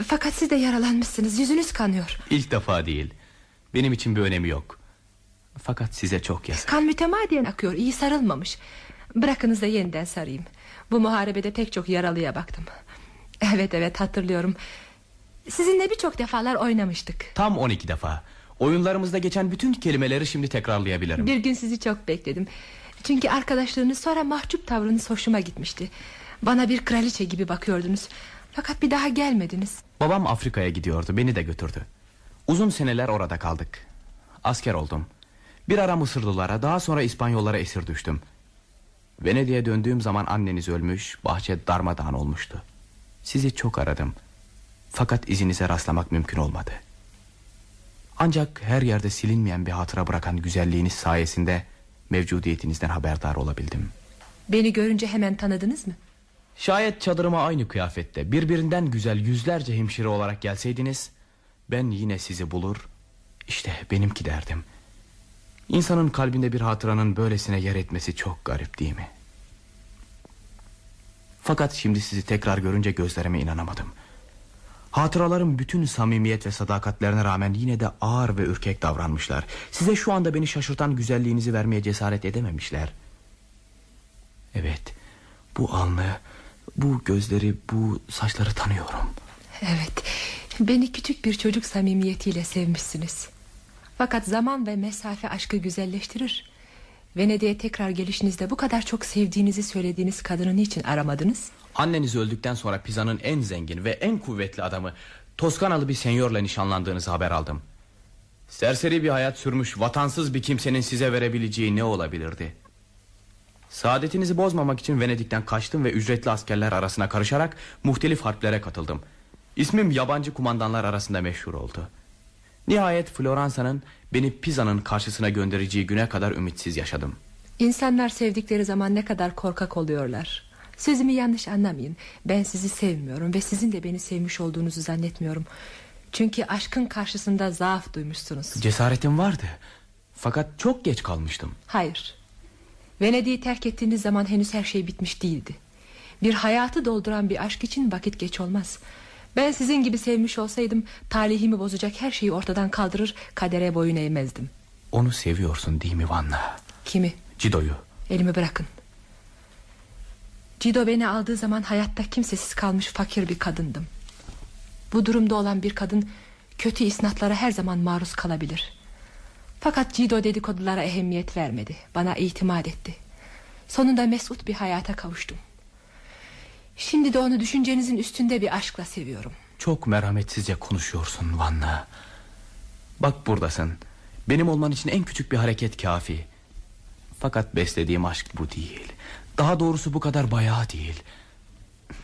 Fakat siz de yaralanmışsınız yüzünüz kanıyor. İlk defa değil. Benim için bir önemi yok. Fakat size çok yazık. Kan mütemadiyen akıyor iyi sarılmamış. Bırakınız da yeniden sarayım. Bu muharebede pek çok yaralıya baktım. Evet evet hatırlıyorum Sizinle birçok defalar oynamıştık Tam 12 defa Oyunlarımızda geçen bütün kelimeleri şimdi tekrarlayabilirim Bir gün sizi çok bekledim Çünkü arkadaşlarınız sonra mahcup tavrınız hoşuma gitmişti Bana bir kraliçe gibi bakıyordunuz. Fakat bir daha gelmediniz. Babam Afrika'ya gidiyordu beni de götürdü. Uzun seneler orada kaldık. Asker oldum. Bir ara Mısırlılara daha sonra İspanyollara esir düştüm. Venedik'e döndüğüm zaman anneniz ölmüş Bahçe darmadağın olmuştu. Sizi çok aradım. Fakat izinize rastlamak mümkün olmadı. Ancak her yerde silinmeyen bir hatıra bırakan güzelliğiniz sayesinde Mevcudiyetinizden haberdar olabildim. Beni görünce hemen tanıdınız mı? Şayet çadırıma aynı kıyafette birbirinden güzel yüzlerce hemşire olarak gelseydiniz ben yine sizi bulur işte benimki derdim. İnsanın kalbinde bir hatıranın böylesine yer etmesi çok garip değil mi? Fakat şimdi sizi tekrar görünce gözlerime inanamadım. Hatıralarım bütün samimiyet ve sadakatlerine rağmen yine de ağır ve ürkek davranmışlar. Size şu anda beni şaşırtan güzelliğinizi vermeye cesaret edememişler. Evet, bu alnı, bu gözleri, bu saçları tanıyorum. Evet Beni küçük bir çocuk samimiyetiyle sevmişsiniz Fakat zaman ve mesafe aşkı güzelleştirir Venedik'e tekrar gelişinizde bu kadar çok sevdiğinizi söylediğiniz kadını niçin aramadınız? Anneniz öldükten sonra Pisa'nın en zengin ve en kuvvetli adamı Toskanalı bir senyorla nişanlandığınızı haber aldım. Serseri bir hayat sürmüş vatansız bir kimsenin size verebileceği ne olabilirdi? Saadetinizi bozmamak için Venedik'ten kaçtım ve ücretli askerler arasına karışarak muhtelif harplere katıldım. İsmim yabancı kumandanlar arasında meşhur oldu. Nihayet Floransa'nın beni Pisa'nın karşısına göndereceği güne kadar ümitsiz yaşadım. İnsanlar sevdikleri zaman ne kadar korkak oluyorlar Sözümü yanlış anlamayın Ben sizi sevmiyorum ve sizin de beni sevmiş olduğunuzu zannetmiyorum Çünkü aşkın karşısında zaaf duymuşsunuz Cesaretim vardı. Fakat çok geç kalmıştım. Hayır Venedik'i terk ettiğiniz zaman henüz her şey bitmiş değildi Bir hayatı dolduran bir aşk için vakit geç olmaz Ben sizin gibi sevmiş olsaydım Talihimi bozacak her şeyi ortadan kaldırır Kadere boyun eğmezdim Onu seviyorsun değil mi Vanna? Kimi? Cido'yu. Elimi bırakın Cido beni aldığı zaman hayatta kimsesiz kalmış fakir bir kadındım Bu durumda olan bir kadın Kötü isnatlara her zaman maruz kalabilir Fakat Cido dedikodulara ehemmiyet vermedi Bana itimat etti Sonunda mesut bir hayata kavuştum Şimdi de onu düşüncenizin üstünde bir aşkla seviyorum Çok merhametsizce konuşuyorsun Vanna. Bak buradasın. Benim olman için en küçük bir hareket kafi. Fakat beslediğim aşk bu değil. Daha doğrusu bu kadar bayağı değil.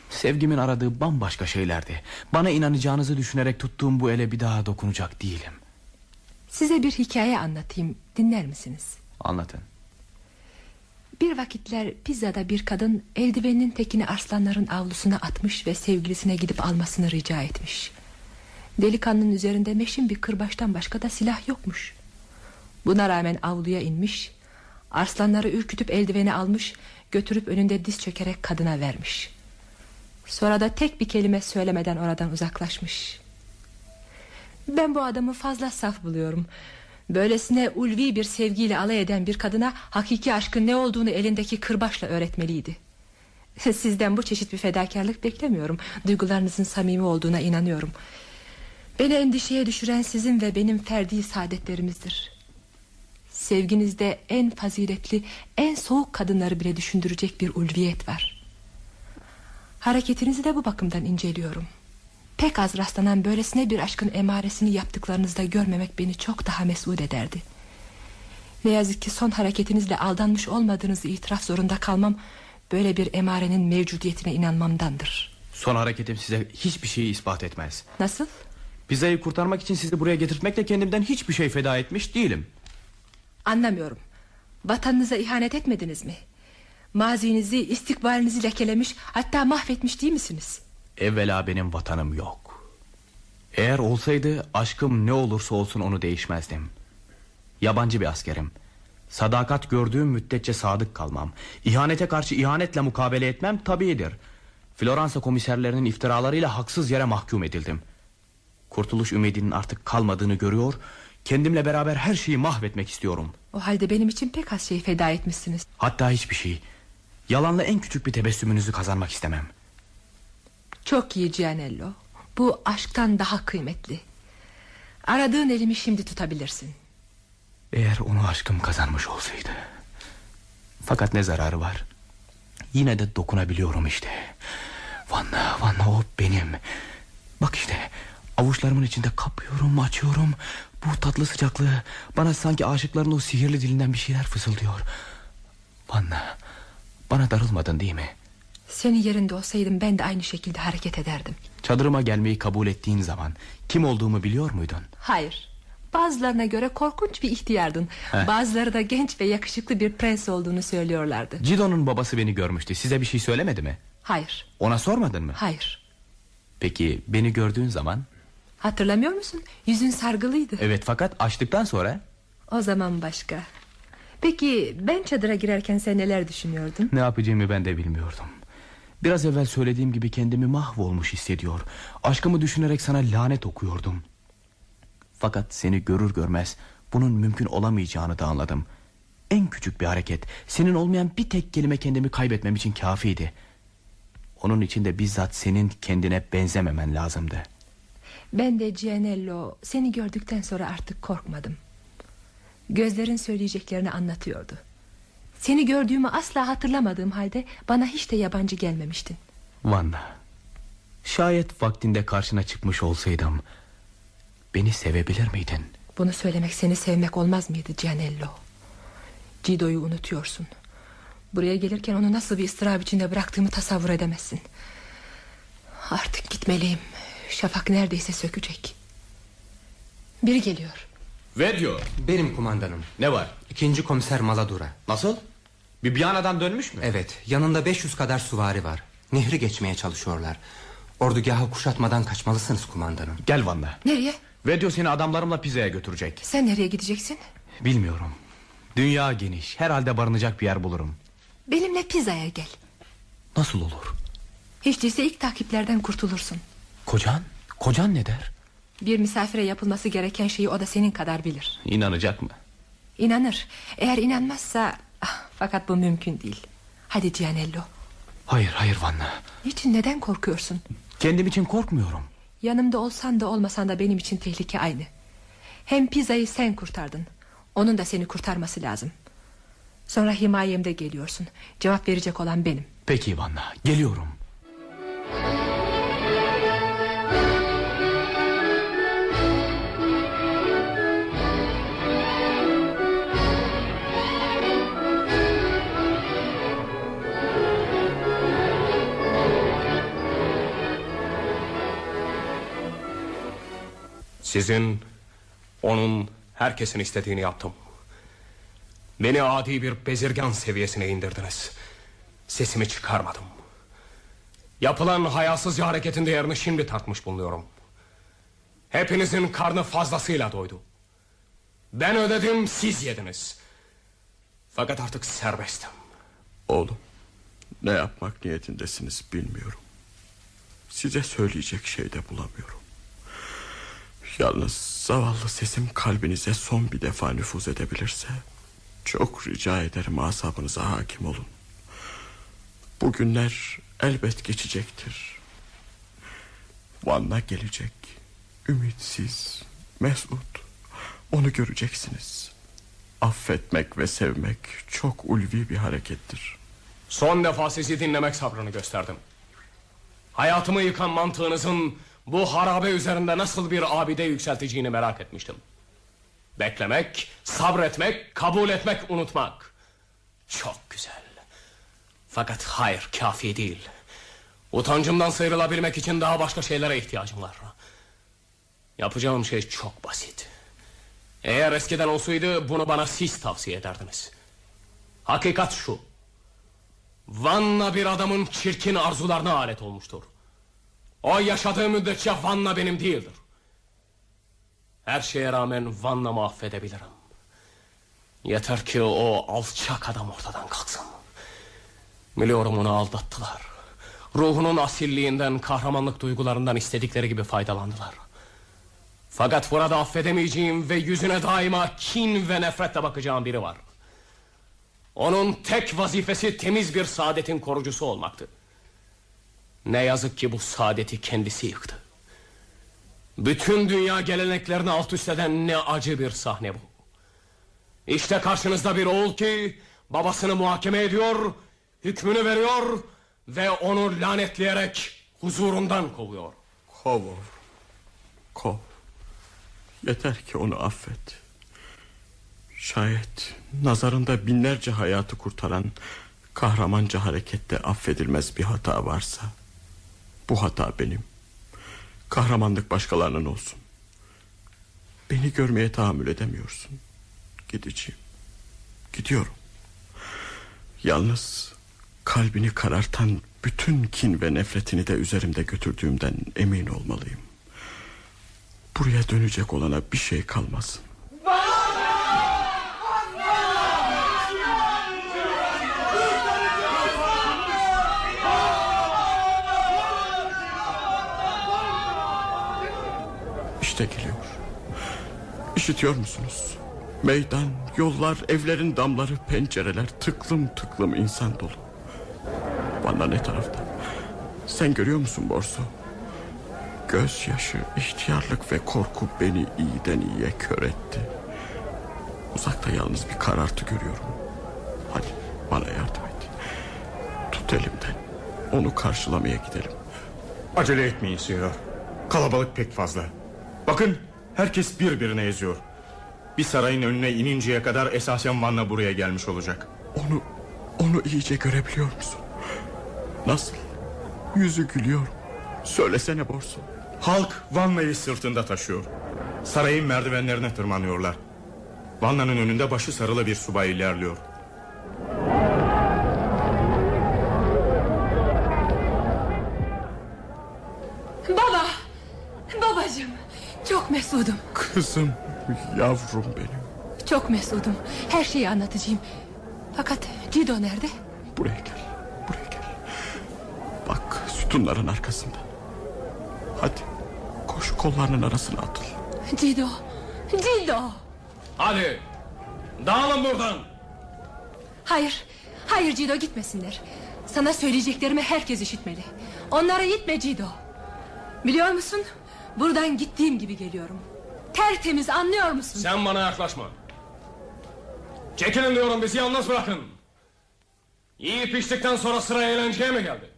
Sevgimin aradığı bambaşka şeylerdi. Bana inanacağınızı düşünerek tuttuğum bu ele bir daha dokunacak değilim. Size bir hikaye anlatayım Dinler misiniz? Anlatın. Bir vakitler Pizza'da bir kadın eldiveninin tekini arslanların avlusuna atmış ve sevgilisine gidip almasını rica etmiş. Delikanlının üzerinde meşin bir kırbaçtan başka da silah yokmuş. Buna rağmen avluya inmiş, arslanları ürkütüp eldiveni almış, götürüp önünde diz çökerek kadına vermiş. Sonra da tek bir kelime söylemeden oradan uzaklaşmış. Ben bu adamı fazla saf buluyorum. Böylesine ulvi bir sevgiyle alay eden bir kadına hakiki aşkın ne olduğunu elindeki kırbaçla öğretmeliydi. Sizden bu çeşit bir fedakarlık beklemiyorum. Duygularınızın samimi olduğuna inanıyorum. Beni endişeye düşüren sizin ve benim ferdi saadetlerimizdir. Sevginizde en faziletli, en soğuk kadınları bile düşündürecek bir ulviyet var. Hareketinizi de bu bakımdan inceliyorum. Pek az rastlanan böylesine bir aşkın emaresini yaptıklarınızda görmemek beni çok daha mesut ederdi. Ne yazık ki son hareketinizle aldanmış olmadığınızı itiraf zorunda kalmam... ...böyle bir emarenin mevcudiyetine inanmamdandır. Son hareketim size hiçbir şeyi ispat etmez. Nasıl? Pizzayı kurtarmak için sizi buraya getirtmekle kendimden hiçbir şey feda etmiş değilim. Anlamıyorum. Vatanınıza ihanet etmediniz mi? Mazinizi, istikbalinizi lekelemiş... ...hatta mahvetmiş değil misiniz? Evvela benim vatanım yok. Eğer olsaydı aşkım ne olursa olsun onu değişmezdim. Yabancı bir askerim. Sadakat gördüğüm müddetçe sadık kalmam. İhanete karşı ihanetle mukabele etmem tabiidir. Floransa komiserlerinin iftiralarıyla haksız yere mahkum edildim. Kurtuluş ümidinin artık kalmadığını görüyor... ...kendimle beraber her şeyi mahvetmek istiyorum. O halde benim için pek az şey feda etmişsiniz. Hatta hiçbir şey. Yalanla en küçük bir tebessümünüzü kazanmak istemem. Çok iyi Gianello. Bu aşktan daha kıymetli. Aradığın elimi şimdi tutabilirsin. Eğer onu aşkım kazanmış olsaydı. Fakat ne zararı var? Yine de dokunabiliyorum işte. Vanna, Vanna o benim. Bak işte avuçlarımın içinde kapıyorum, açıyorum. Bu tatlı sıcaklığı bana sanki aşıkların o sihirli dilinden bir şeyler fısıldıyor. Vanna, bana darılmadın değil mi? Senin yerinde olsaydım ben de aynı şekilde hareket ederdim. Çadırıma gelmeyi kabul ettiğin zaman kim olduğumu biliyor muydun? Hayır. Bazılarına göre korkunç bir ihtiyardın. Heh. Bazıları da genç ve yakışıklı bir prens olduğunu söylüyorlardı. Cido'nun babası beni görmüştü. Size bir şey söylemedi mi? Hayır, Ona sormadın mı? hayır. Peki beni gördüğün zaman? Hatırlamıyor musun? Yüzün sargılıydı. Evet fakat açtıktan sonra O zaman başka. Peki ben çadıra girerken sen neler düşünüyordun? ne yapacağımı ben de bilmiyordum. Biraz evvel söylediğim gibi kendimi mahvolmuş hissediyor. Aşkımı düşünerek sana lanet okuyordum. Fakat seni görür görmez bunun mümkün olamayacağını da anladım. En küçük bir hareket, senin olmayan bir tek kelime kendimi kaybetmem için kafiydi. Onun için de bizzat senin kendine benzememen lazımdı. Ben de Gianello seni gördükten sonra artık korkmadım. Gözlerin söyleyeceklerini anlatıyordu. Seni gördüğümü asla hatırlamadığım halde bana hiç de yabancı gelmemiştin. Vanna, şayet vaktinde karşına çıkmış olsaydım beni sevebilir miydin? Bunu söylemek seni sevmek olmaz mıydı Gianello? Cido'yu unutuyorsun. Buraya gelirken onu nasıl bir ıstırap içinde bıraktığımı tasavvur edemezsin. Artık gitmeliyim. Şafak neredeyse sökecek. Biri geliyor. Ve diyor. Benim kumandanım. Ne var? İkinci komiser Maladura. Nasıl? Bibiyana'dan dönmüş mü? Evet yanında 500 kadar süvari var. Nehri geçmeye çalışıyorlar. Ordugahı kuşatmadan kaçmalısınız kumandanım. Gel Vanna. Nereye? Ve diyor seni adamlarımla pizzaya götürecek. Sen nereye gideceksin? Bilmiyorum. Dünya geniş. Herhalde barınacak bir yer bulurum. Benimle pizzaya gel. Nasıl olur? Hiç değilse ilk takiplerden kurtulursun. Kocan? Kocan ne der? Bir misafire yapılması gereken şeyi o da senin kadar bilir. İnanacak mı? İnanır. Eğer inanmazsa... Ah, fakat bu mümkün değil. Hadi Gianello. Hayır hayır Vanna. Niçin neden korkuyorsun? Kendim için korkmuyorum. Yanımda olsan da olmasan da benim için tehlike aynı. Hem pizzayı sen kurtardın. Onun da seni kurtarması lazım. Sonra himayemde geliyorsun. Cevap verecek olan benim. Peki Vanna geliyorum. Sizin, onun, herkesin istediğini yaptım. Beni adi bir bezirgan seviyesine indirdiniz. Sesimi çıkarmadım. Yapılan hayasızca hareketin değerini şimdi tartmış bulunuyorum. Hepinizin karnı fazlasıyla doydu. Ben ödedim, siz yediniz. Fakat artık serbestim. Oğlum ne yapmak niyetindesiniz bilmiyorum. Size söyleyecek şey de bulamıyorum. Yalnız zavallı sesim kalbinize son bir defa nüfuz edebilirse... ...çok rica ederim asabınıza hakim olun. Bu günler elbet geçecektir. Vanna gelecek. Ümitsiz, mesut. Onu göreceksiniz. Affetmek ve sevmek çok ulvi bir harekettir. Son defa sizi dinlemek sabrını gösterdim. Hayatımı yıkan mantığınızın bu harabe üzerinde nasıl bir abide yükselteceğini merak etmiştim. Beklemek, sabretmek, kabul etmek, unutmak. Çok güzel. Fakat hayır kafi değil. Utancımdan sıyrılabilmek için daha başka şeylere ihtiyacım var. Yapacağım şey çok basit. Eğer eskiden olsaydı bunu bana siz tavsiye ederdiniz. Hakikat şu. Vanna bir adamın çirkin arzularına alet olmuştur. O yaşadığı müddetçe Vanna benim değildir. Her şeye rağmen Vanna'mı affedebilirim. Yeter ki o alçak adam ortadan kalksın. Biliyorum onu aldattılar. Ruhunun asilliğinden, kahramanlık duygularından istedikleri gibi faydalandılar. Fakat burada affedemeyeceğim ve yüzüne daima kin ve nefretle bakacağım biri var. Onun tek vazifesi temiz bir saadetin korucusu olmaktı. Ne yazık ki bu saadeti kendisi yıktı. Bütün dünya geleneklerini alt üst eden ne acı bir sahne bu. İşte karşınızda bir oğul ki babasını muhakeme ediyor, hükmünü veriyor ve onu lanetleyerek huzurundan kovuyor. Kov. Kov. Yeter ki onu affet. Şayet nazarında binlerce hayatı kurtaran kahramanca harekette affedilmez bir hata varsa bu hata benim. Kahramanlık başkalarının olsun. Beni görmeye tahammül edemiyorsun. Gideceğim. Gidiyorum. Yalnız kalbini karartan bütün kin ve nefretini de üzerimde götürdüğümden emin olmalıyım. Buraya dönecek olana bir şey kalmasın. İşte geliyor. İşitiyor musunuz? Meydan, yollar, evlerin damları, pencereler tıklım tıklım insan dolu. Bana ne tarafta? Sen görüyor musun Borso? Gözyaşı, ihtiyarlık ve korku beni iyiden iyiye kör etti. Uzakta yalnız bir karartı görüyorum. Hadi bana yardım et. Tut elimden. Onu karşılamaya gidelim. Acele etmeyin Signor. Kalabalık pek fazla. Bakın herkes birbirine eziyor. Bir sarayın önüne ininceye kadar esasen Vanna buraya gelmiş olacak. Onu, onu iyice görebiliyor musun? Nasıl? Yüzü gülüyor. Söylesene Borso. Halk Vanna'yı sırtında taşıyor. Sarayın merdivenlerine tırmanıyorlar. Vanna'nın önünde başı sarılı bir subay ilerliyor. Çok mesudum. Kızım, yavrum benim. Çok mesudum. Her şeyi anlatacağım. Fakat Cido nerede? Buraya gel. Buraya gel. Bak sütunların arkasında. Hadi koş kollarının arasına atıl. Cido! Cido! Hadi dağılın buradan. Hayır, hayır Cido gitmesinler. Sana söyleyeceklerimi herkes işitmeli. Onlara gitme Cido. Biliyor musun? Buradan gittiğim gibi geliyorum. Tertemiz anlıyor musun? Sen bana yaklaşma. Çekilin diyorum bizi yalnız bırakın. Yiyip içtikten sonra sıra eğlenceye mi geldi?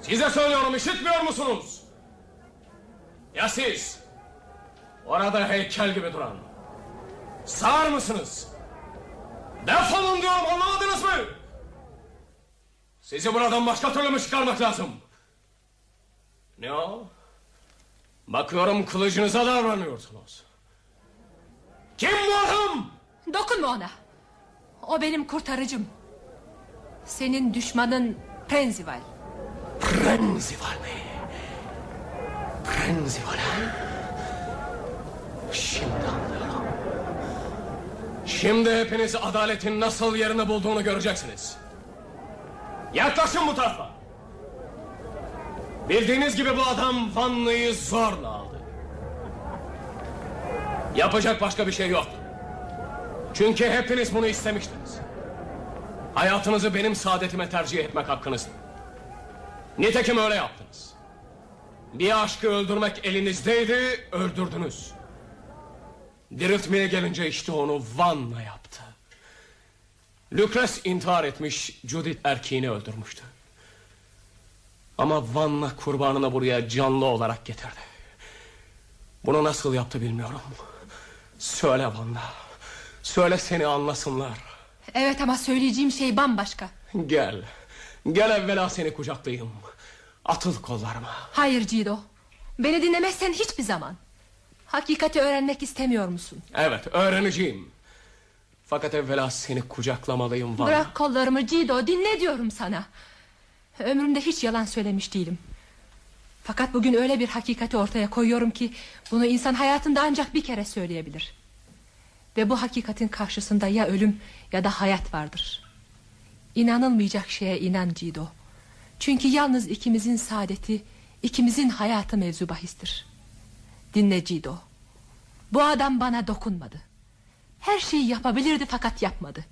Size söylüyorum işitmiyor musunuz? Ya siz? Orada heykel gibi duran. Sağır mısınız? Defolun diyorum anlamadınız mı? Sizi buradan başka türlü mü çıkarmak lazım? Ne o? Bakıyorum kılıcınıza davranıyorsunuz. Kim bu adam? Dokunma ona. O benim kurtarıcım. Senin düşmanın Prenzival. Prenzival mi? Prenzival ha? Şimdi anlıyorum. Şimdi hepiniz adaletin nasıl yerini bulduğunu göreceksiniz. Yaklaşın bu tarafa. Bildiğiniz gibi bu adam Vanlı'yı zorla aldı. Yapacak başka bir şey yok. Çünkü hepiniz bunu istemiştiniz. Hayatınızı benim saadetime tercih etmek hakkınızdı. Nitekim öyle yaptınız. Bir aşkı öldürmek elinizdeydi, öldürdünüz. Diriltmeye gelince işte onu Van'la yaptı. Lucrece intihar etmiş, Judith erkeğini öldürmüştü. Ama Van'la kurbanını buraya canlı olarak getirdi. Bunu nasıl yaptı bilmiyorum. Söyle Van'la. Söyle seni anlasınlar. Evet ama söyleyeceğim şey bambaşka. Gel. Gel evvela seni kucaklayayım. Atıl kollarıma. Hayır Cido. Beni dinlemezsen hiçbir zaman. Hakikati öğrenmek istemiyor musun? Evet öğreneceğim. Fakat evvela seni kucaklamalıyım Vanna. Bırak kollarımı Cido dinle diyorum sana. Ömrümde hiç yalan söylemiş değilim. Fakat bugün öyle bir hakikati ortaya koyuyorum ki... ...bunu insan hayatında ancak bir kere söyleyebilir. Ve bu hakikatin karşısında ya ölüm ya da hayat vardır. İnanılmayacak şeye inan Cido. Çünkü yalnız ikimizin saadeti... ...ikimizin hayatı mevzu bahistir. Dinle Cido. Bu adam bana dokunmadı. Her şeyi yapabilirdi fakat yapmadı.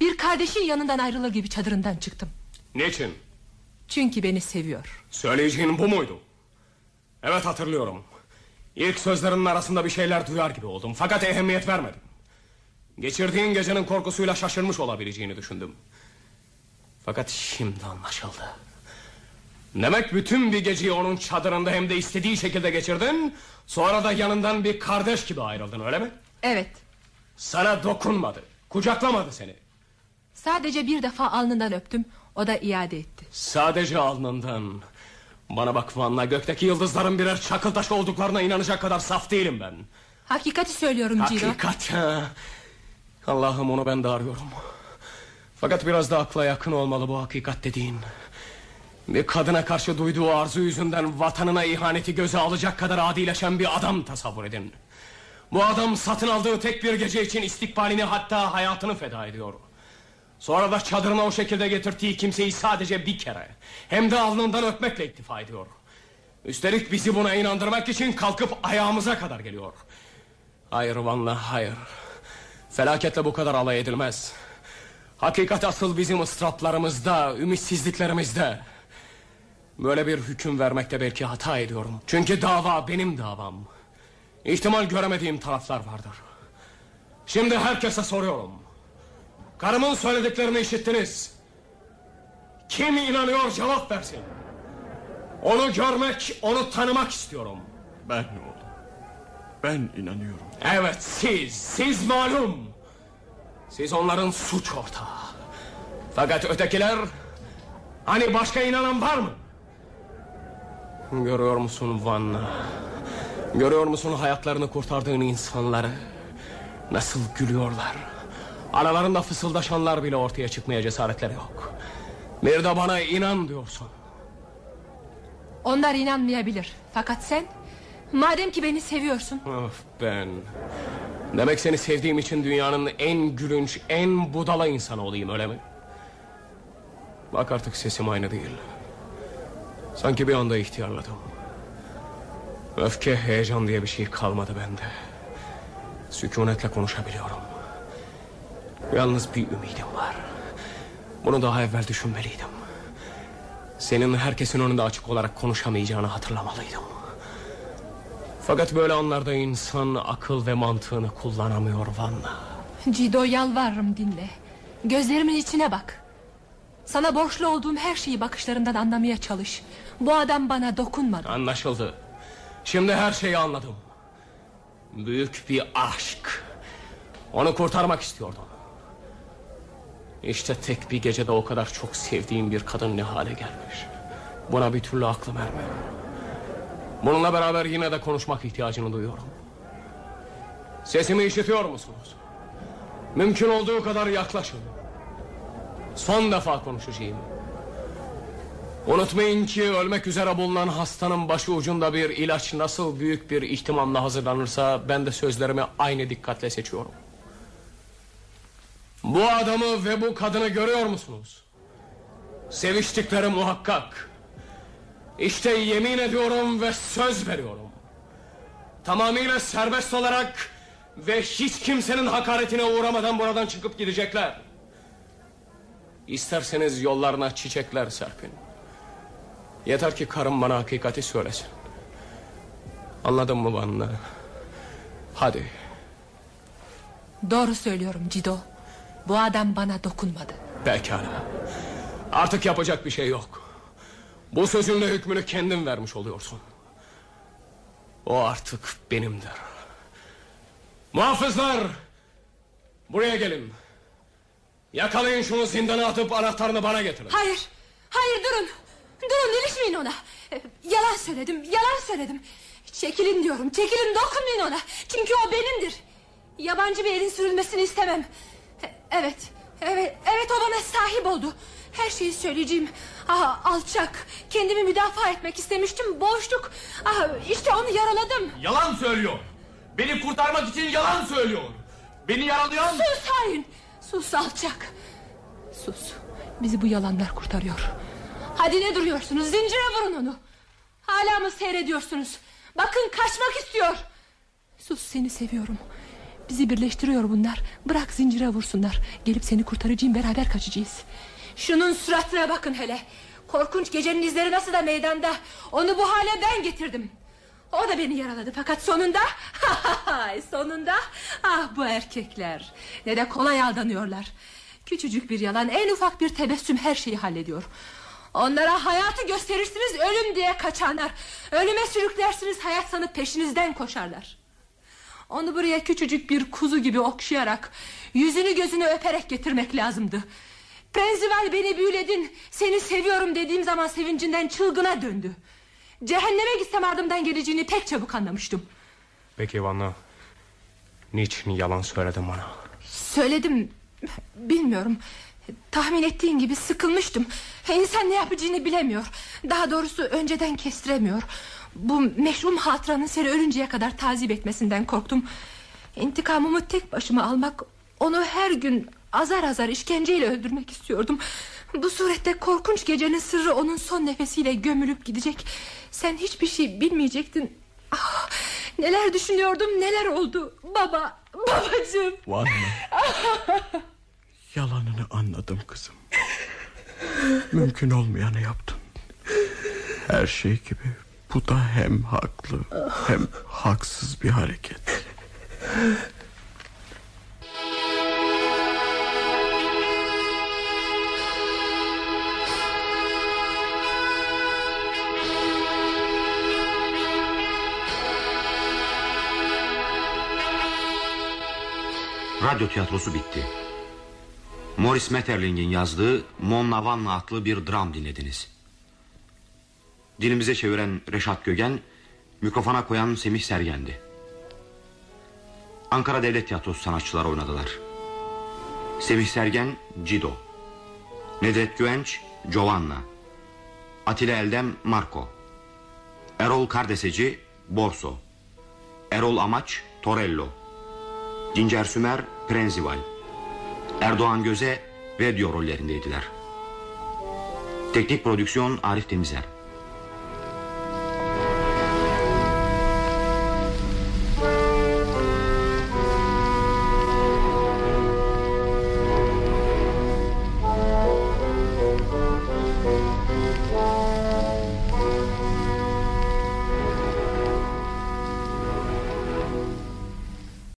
Bir kardeşin yanından ayrılır gibi çadırından çıktım. Niçin? Çünkü beni seviyor. Söyleyeceğin bu muydu? Evet hatırlıyorum. İlk sözlerinin arasında bir şeyler duyar gibi oldum. Fakat ehemmiyet vermedim. Geçirdiğin gecenin korkusuyla şaşırmış olabileceğini düşündüm. Fakat şimdi anlaşıldı. Demek bütün bir geceyi onun çadırında hem de istediği şekilde geçirdin... ...sonra da yanından bir kardeş gibi ayrıldın öyle mi? Evet. Sana dokunmadı, kucaklamadı seni. Sadece bir defa alnından öptüm. O da iade etti. Sadece alnından. Bana bak Vanna gökteki yıldızların birer çakıl taşı olduklarına inanacak kadar saf değilim ben. Hakikati söylüyorum Ciro. Hakikat ha. Allah'ım onu ben de arıyorum. Fakat biraz da akla yakın olmalı bu hakikat dediğin. Bir kadına karşı duyduğu arzu yüzünden vatanına ihaneti göze alacak kadar adileşen bir adam tasavvur edin. Bu adam satın aldığı tek bir gece için istikbalini hatta hayatını feda ediyor. Sonra da çadırına o şekilde getirdiği kimseyi sadece bir kere hem de alnından öpmekle iktifa ediyor. Üstelik bizi buna inandırmak için kalkıp ayağımıza kadar geliyor. Hayır Vanla hayır. Felaketle bu kadar alay edilmez. Hakikat asıl bizim ıstıraplarımızda, ümitsizliklerimizde. Böyle bir hüküm vermekte belki hata ediyorum. Çünkü dava benim davam. İhtimal göremediğim taraflar vardır. Şimdi herkese soruyorum. Karımın söylediklerini işittiniz. Kim inanıyor cevap versin. Onu görmek, onu tanımak istiyorum. Ben oğlum. Ben inanıyorum. Evet siz, siz malum. Siz onların suç ortağı. Fakat ötekiler... Hani başka inanan var mı? Görüyor musun Vanna? Görüyor musun hayatlarını kurtardığın insanları? Nasıl gülüyorlar? Aralarında fısıldaşanlar bile ortaya çıkmaya cesaretleri yok. Bir de bana inan diyorsun. Onlar inanmayabilir. Fakat sen... Madem ki beni seviyorsun... Of ben... Demek seni sevdiğim için dünyanın en gülünç, en budala insanı olayım öyle mi? Bak artık sesim aynı değil. Sanki bir anda ihtiyarladım. Öfke, heyecan diye bir şey kalmadı bende. Sükunetle konuşabiliyorum. Yalnız bir ümidim var. Bunu daha evvel düşünmeliydim. Senin herkesin önünde açık olarak konuşamayacağını hatırlamalıydım. Fakat böyle anlarda insan akıl ve mantığını kullanamıyor Vanna. Cido yalvarırım dinle. Gözlerimin içine bak. Sana borçlu olduğum her şeyi bakışlarından anlamaya çalış. Bu adam bana dokunmadı. Anlaşıldı. Şimdi her şeyi anladım. Büyük bir aşk. Onu kurtarmak istiyordum. İşte tek bir gecede o kadar çok sevdiğim bir kadın ne hale gelmiş. Buna bir türlü aklım ermiyor. Bununla beraber yine de konuşmak ihtiyacını duyuyorum. Sesimi işitiyor musunuz? Mümkün olduğu kadar yaklaşın. Son defa konuşacağım. Unutmayın ki ölmek üzere bulunan hastanın başı ucunda bir ilaç nasıl büyük bir ihtimamla hazırlanırsa ben de sözlerimi aynı dikkatle seçiyorum. Bu adamı ve bu kadını görüyor musunuz? Seviştikleri muhakkak. İşte yemin ediyorum ve söz veriyorum. Tamamıyla serbest olarak ve hiç kimsenin hakaretine uğramadan buradan çıkıp gidecekler. İsterseniz yollarına çiçekler serpin. Yeter ki karım bana hakikati söylesin. Anladın mı bana? Hadi. Doğru söylüyorum Cido. Bu adam bana dokunmadı. Pekala. Artık yapacak bir şey yok. Bu sözünle hükmünü kendin vermiş oluyorsun. O artık benimdir. Muhafızlar! Buraya gelin. Yakalayın şunu zindana atıp anahtarını bana getirin. Hayır, hayır durun. Durun ilişmeyin ona. Ee, Yalan söyledim, yalan söyledim. Çekilin diyorum, çekilin dokunmayın ona. Çünkü o benimdir. Yabancı bir elin sürülmesini istemem. Evet, evet, evet o bana sahip oldu. Her şeyi söyleyeceğim. Ah, alçak. Kendimi müdafaa etmek istemiştim. Boşluk. Ah, işte onu yaraladım. Yalan söylüyor. Beni kurtarmak için yalan söylüyor. Beni yaralayan... Sus hain. Sus alçak. Sus. Bizi bu yalanlar kurtarıyor. Hadi ne duruyorsunuz? Zincire vurun onu. Hala mı seyrediyorsunuz? Bakın kaçmak istiyor. Sus seni seviyorum. Bizi birleştiriyor bunlar. Bırak zincire vursunlar. Gelip seni kurtaracağım beraber kaçacağız. Şunun suratına bakın hele. Korkunç gecenin izleri nasıl da meydanda Onu bu hale ben getirdim O da beni yaraladı fakat sonunda Sonunda Ah bu erkekler Ne de kolay aldanıyorlar Küçücük bir yalan en ufak bir tebessüm her şeyi hallediyor Onlara hayatı gösterirsiniz ölüm diye kaçarlar Ölüme sürüklersiniz hayat sanıp peşinizden koşarlar Onu buraya küçücük bir kuzu gibi okşayarak Yüzünü gözünü öperek getirmek lazımdı. Prenzival beni büyüledin Seni seviyorum dediğim zaman sevincinden çılgına döndü. Cehenneme gitsem ardımdan geleceğini pek çabuk anlamıştım. Peki Vanna Niçin yalan söyledin bana? Söyledim Bilmiyorum. Tahmin ettiğin gibi sıkılmıştım. İnsan ne yapacağını bilemiyor. Daha doğrusu önceden kestiremiyor Bu meşhum hatıranın seni ölünceye kadar tazip etmesinden korktum İntikamımı tek başıma almak Onu her gün azar azar işkenceyle öldürmek istiyordum Bu surette korkunç gecenin sırrı Onun son nefesiyle gömülüp gidecek Sen hiçbir şey bilmeyecektin ah, Neler düşünüyordum neler oldu Baba babacığım Var? Yalanını anladım kızım. Mümkün olmayanı yaptın. Her şey gibi bu da hem haklı hem haksız bir hareket. Radyo tiyatrosu bitti. Morris Metterling'in yazdığı Mon Lavanna adlı bir dram dinlediniz. Dilimize çeviren Reşat Gögen, mikrofona koyan Semih Sergen'di. Ankara Devlet Tiyatrosu sanatçıları oynadılar. Semih Sergen, Cido. Nedret Güvenç, Giovanna. Atilla Eldem, Marco. Erol Kardeseci, Borso. Erol Amaç, Torello. Cincer Sümer, Prenzival. Erdoğan Göze, Vedyo rollerindeydiler. Teknik prodüksiyon Arif Demizer.